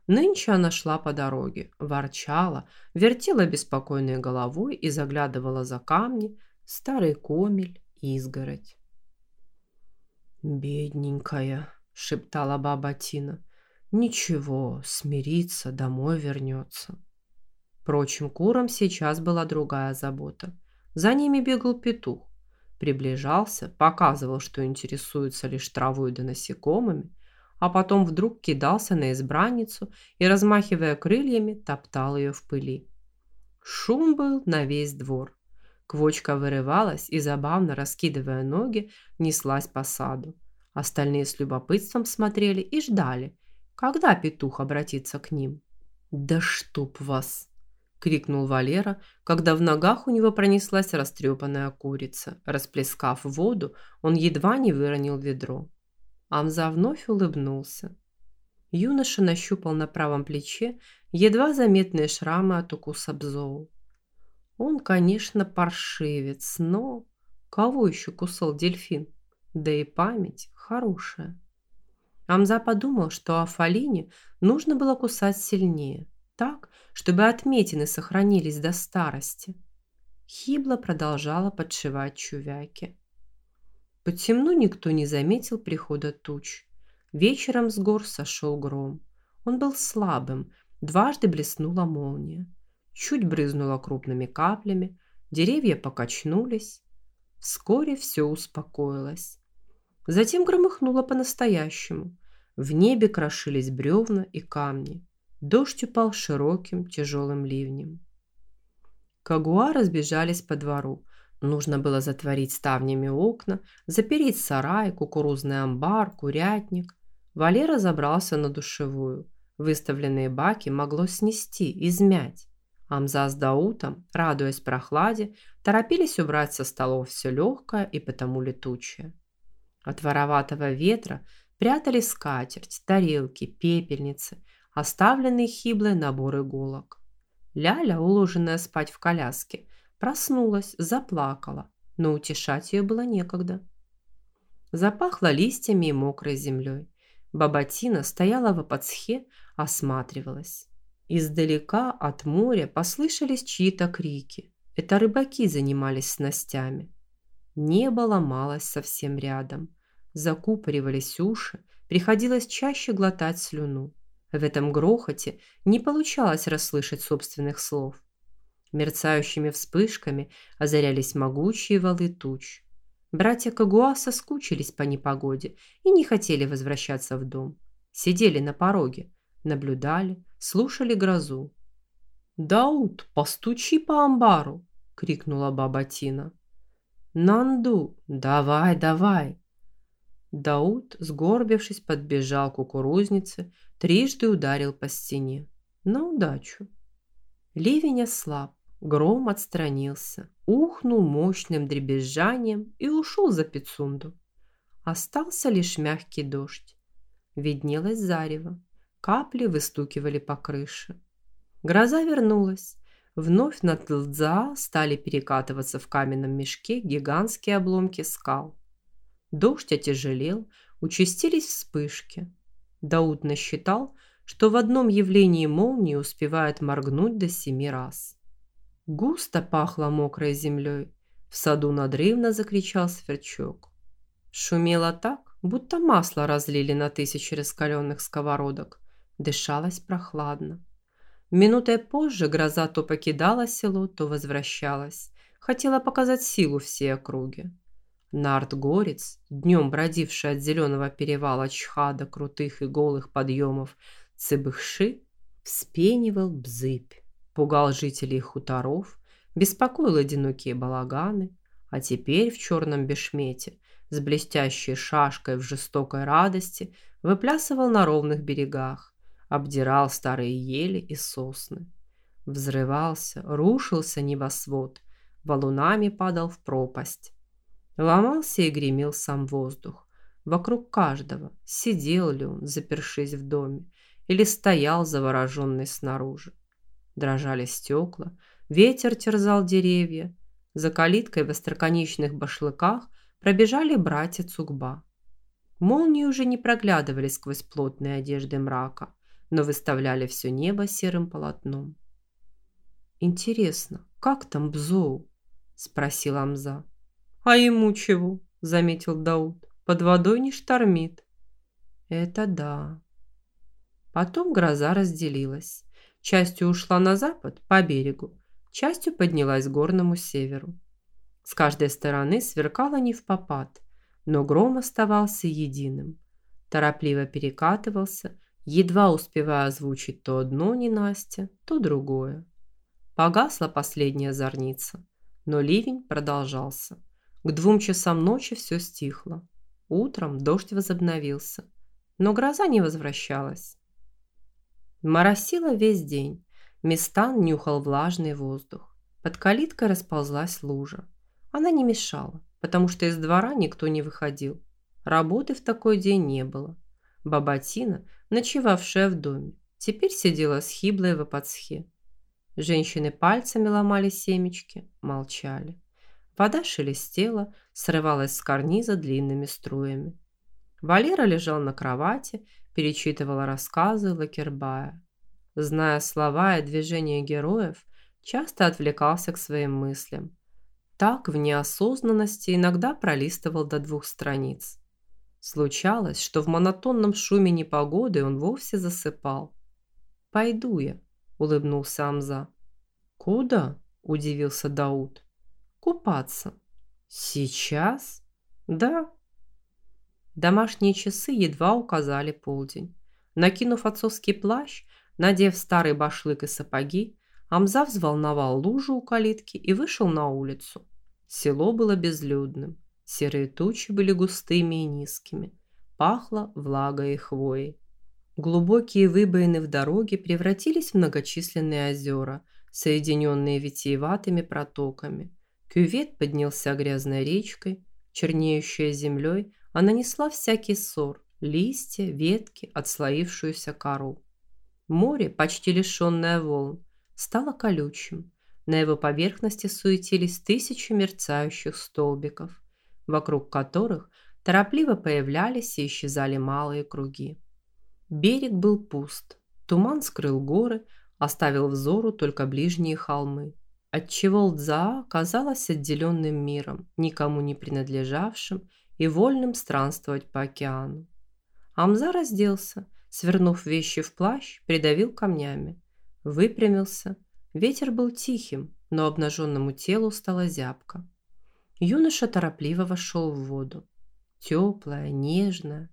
Нынче она шла по дороге, ворчала, вертела беспокойной головой и заглядывала за камни, старый комель, изгородь. «Бедненькая», — шептала баба Тина. «Ничего, смирится, домой вернется». Впрочем, курам сейчас была другая забота. За ними бегал петух. Приближался, показывал, что интересуется лишь травой да насекомыми, а потом вдруг кидался на избранницу и, размахивая крыльями, топтал ее в пыли. Шум был на весь двор. Квочка вырывалась и, забавно раскидывая ноги, неслась по саду. Остальные с любопытством смотрели и ждали, когда петух обратится к ним. «Да чтоб вас!» – крикнул Валера, когда в ногах у него пронеслась растрепанная курица. Расплескав воду, он едва не выронил ведро. Амза вновь улыбнулся. Юноша нащупал на правом плече едва заметные шрамы от укуса бзоу. Он, конечно, паршивец, но кого еще кусал дельфин? Да и память хорошая. Амза подумал, что Афалине нужно было кусать сильнее, так, чтобы отметины сохранились до старости. Хибла продолжала подшивать чувяки. По темну никто не заметил прихода туч. Вечером с гор сошел гром. Он был слабым, дважды блеснула молния. Чуть брызнула крупными каплями, деревья покачнулись. Вскоре все успокоилось. Затем громыхнуло по-настоящему. В небе крошились бревна и камни. Дождь упал широким тяжелым ливнем. Кагуа разбежались по двору. Нужно было затворить ставнями окна, запереть сарай, кукурузный амбар, курятник. Валера забрался на душевую. Выставленные баки могло снести, измять. Амза с Даутом, радуясь прохладе, торопились убрать со столов все легкое и потому летучее. От вороватого ветра Прятали скатерть, тарелки, пепельницы, оставленные хиблой набор иголок. Ляля, уложенная спать в коляске, проснулась, заплакала, но утешать ее было некогда. Запахло листьями и мокрой землей. Бабатина стояла в подсхе, осматривалась. Издалека от моря послышались чьи-то крики. Это рыбаки занимались снастями. Небо ломалось совсем рядом закупоривались уши, приходилось чаще глотать слюну. В этом грохоте не получалось расслышать собственных слов. Мерцающими вспышками озарялись могучие валы туч. Братья Кагуа соскучились по непогоде и не хотели возвращаться в дом. Сидели на пороге, наблюдали, слушали грозу. «Дауд, постучи по амбару!» – крикнула баба Тина. «Нанду, давай, давай!» Дауд, сгорбившись, подбежал к кукурузнице, трижды ударил по стене. На удачу. Ливень ослаб, гром отстранился, ухнул мощным дребезжанием и ушел за пицунду. Остался лишь мягкий дождь. Виднелось зарево, капли выстукивали по крыше. Гроза вернулась. Вновь над Лдза стали перекатываться в каменном мешке гигантские обломки скал. Дождь отяжелел, участились вспышки. Дауд насчитал, что в одном явлении молнии успевает моргнуть до семи раз. Густо пахло мокрой землей. В саду надрывно закричал сверчок. Шумело так, будто масло разлили на тысячи раскаленных сковородок. Дышалось прохладно. Минутой позже гроза то покидала село, то возвращалась. Хотела показать силу всей округи. Нарт-горец, днем бродивший от зеленого перевала Чха до крутых и голых подъемов Цыбыхши, вспенивал бзыбь, пугал жителей хуторов, беспокоил одинокие балаганы, а теперь в черном бешмете с блестящей шашкой в жестокой радости выплясывал на ровных берегах, обдирал старые ели и сосны. Взрывался, рушился небосвод, валунами падал в пропасть, Ломался и гремел сам воздух. Вокруг каждого, сидел ли он, запершись в доме, или стоял завороженный снаружи. Дрожали стекла, ветер терзал деревья. За калиткой в остроконечных башлыках пробежали братья Цугба. Молнии уже не проглядывали сквозь плотные одежды мрака, но выставляли все небо серым полотном. «Интересно, как там Бзоу?» – спросил Амза. «А ему чего?» – заметил Дауд. «Под водой не штормит». «Это да». Потом гроза разделилась. Частью ушла на запад, по берегу, частью поднялась к горному северу. С каждой стороны сверкало не в попад, но гром оставался единым. Торопливо перекатывался, едва успевая озвучить то одно ненастье, то другое. Погасла последняя зорница, но ливень продолжался. К двум часам ночи все стихло. Утром дождь возобновился, но гроза не возвращалась. Моросило весь день. Местан нюхал влажный воздух. Под калиткой расползлась лужа. Она не мешала, потому что из двора никто не выходил. Работы в такой день не было. Баба Тина, ночевавшая в доме, теперь сидела с хиблой в опадсхе. Женщины пальцами ломали семечки, молчали. Вода шелестела, срывалась с карниза длинными струями. Валера лежал на кровати, перечитывал рассказы Лакербая. Зная слова и движения героев, часто отвлекался к своим мыслям. Так в неосознанности иногда пролистывал до двух страниц. Случалось, что в монотонном шуме непогоды он вовсе засыпал. «Пойду я», – улыбнулся Амза. «Куда?» – удивился Дауд. Купаться. Сейчас? Да. Домашние часы едва указали полдень. Накинув отцовский плащ, надев старый башлык и сапоги, Амза взволновал лужу у калитки и вышел на улицу. Село было безлюдным. Серые тучи были густыми и низкими. Пахло влагой и хвоей. Глубокие выбоины в дороге превратились в многочисленные озера, соединенные витиеватыми протоками. Кювет поднялся грязной речкой, чернеющая землей, а нанесла всякий ссор, листья, ветки, отслоившуюся кору. Море, почти лишенное волн, стало колючим. На его поверхности суетились тысячи мерцающих столбиков, вокруг которых торопливо появлялись и исчезали малые круги. Берег был пуст, туман скрыл горы, оставил взору только ближние холмы отчего Лдзаа казалась отделенным миром, никому не принадлежавшим и вольным странствовать по океану. Амза разделся, свернув вещи в плащ, придавил камнями. Выпрямился. Ветер был тихим, но обнаженному телу стало зябко. Юноша торопливо вошел в воду. Теплая, нежная.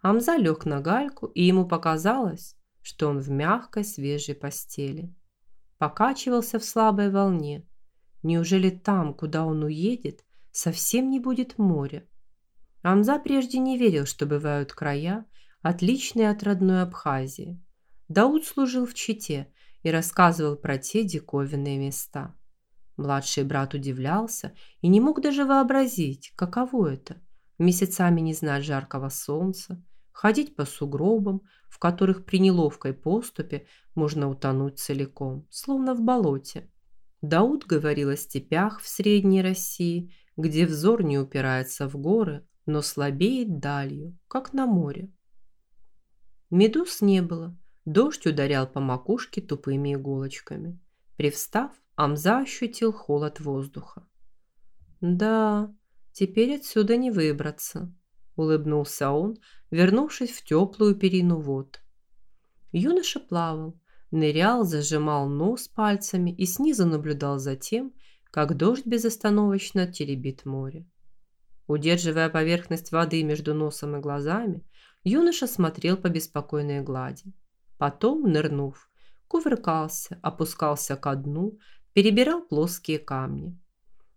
Амза лег на гальку, и ему показалось, что он в мягкой свежей постели покачивался в слабой волне. Неужели там, куда он уедет, совсем не будет моря? Амза прежде не верил, что бывают края, отличные от родной Абхазии. Дауд служил в Чите и рассказывал про те диковинные места. Младший брат удивлялся и не мог даже вообразить, каково это – месяцами не знать жаркого солнца, ходить по сугробам, в которых при неловкой поступе можно утонуть целиком, словно в болоте. Дауд говорил о степях в Средней России, где взор не упирается в горы, но слабеет далью, как на море. Медуз не было, дождь ударял по макушке тупыми иголочками. Привстав, Амза ощутил холод воздуха. «Да, теперь отсюда не выбраться», – улыбнулся он, вернувшись в теплую перину вод. Юноша плавал, нырял, зажимал нос пальцами и снизу наблюдал за тем, как дождь безостановочно теребит море. Удерживая поверхность воды между носом и глазами, юноша смотрел по беспокойной глади. Потом, нырнув, кувыркался, опускался ко дну, перебирал плоские камни.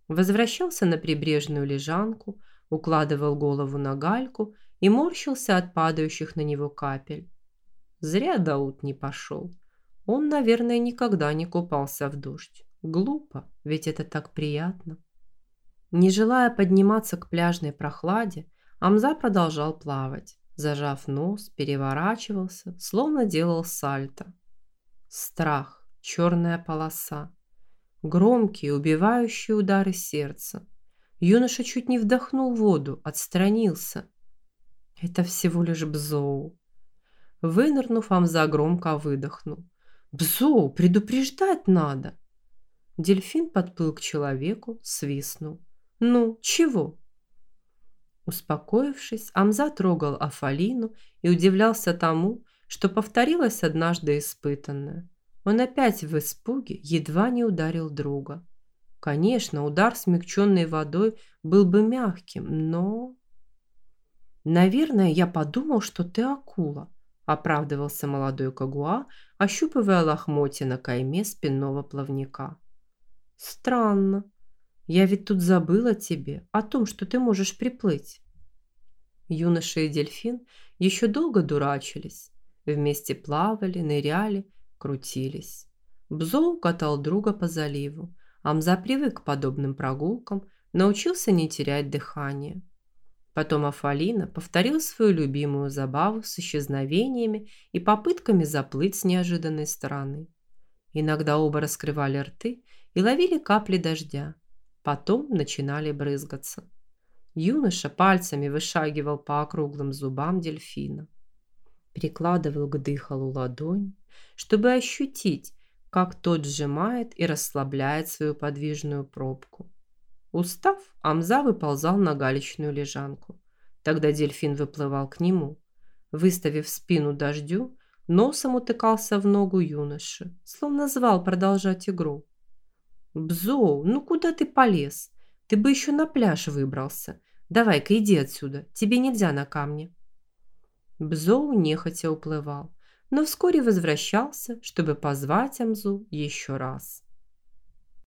Возвращался на прибрежную лежанку, укладывал голову на гальку и морщился от падающих на него капель. Зря Дауд не пошел. Он, наверное, никогда не купался в дождь. Глупо, ведь это так приятно. Не желая подниматься к пляжной прохладе, Амза продолжал плавать. Зажав нос, переворачивался, словно делал сальто. Страх, черная полоса, громкие, убивающие удары сердца. Юноша чуть не вдохнул воду, отстранился. Это всего лишь Бзоу. Вынырнув, Амза громко выдохнул. «Бзоу, предупреждать надо!» Дельфин подплыл к человеку, свистнул. «Ну, чего?» Успокоившись, Амза трогал Афалину и удивлялся тому, что повторилось однажды испытанное. Он опять в испуге едва не ударил друга. Конечно, удар смягченной водой был бы мягким, но... «Наверное, я подумал, что ты акула», – оправдывался молодой Кагуа, ощупывая лохмотья на кайме спинного плавника. «Странно. Я ведь тут забыла тебе, о том, что ты можешь приплыть». Юноша и дельфин еще долго дурачились. Вместе плавали, ныряли, крутились. Бзоу катал друга по заливу. Амза привык к подобным прогулкам, научился не терять дыхание. Потом Афалина повторил свою любимую забаву с исчезновениями и попытками заплыть с неожиданной стороны. Иногда оба раскрывали рты и ловили капли дождя. Потом начинали брызгаться. Юноша пальцами вышагивал по округлым зубам дельфина. Прикладывал к дыхалу ладонь, чтобы ощутить, как тот сжимает и расслабляет свою подвижную пробку. Устав, Амза выползал на галечную лежанку. Тогда дельфин выплывал к нему. Выставив спину дождю, носом утыкался в ногу юноши, словно звал продолжать игру. «Бзоу, ну куда ты полез? Ты бы еще на пляж выбрался. Давай-ка иди отсюда, тебе нельзя на камне». Бзоу нехотя уплывал, но вскоре возвращался, чтобы позвать Амзу еще раз.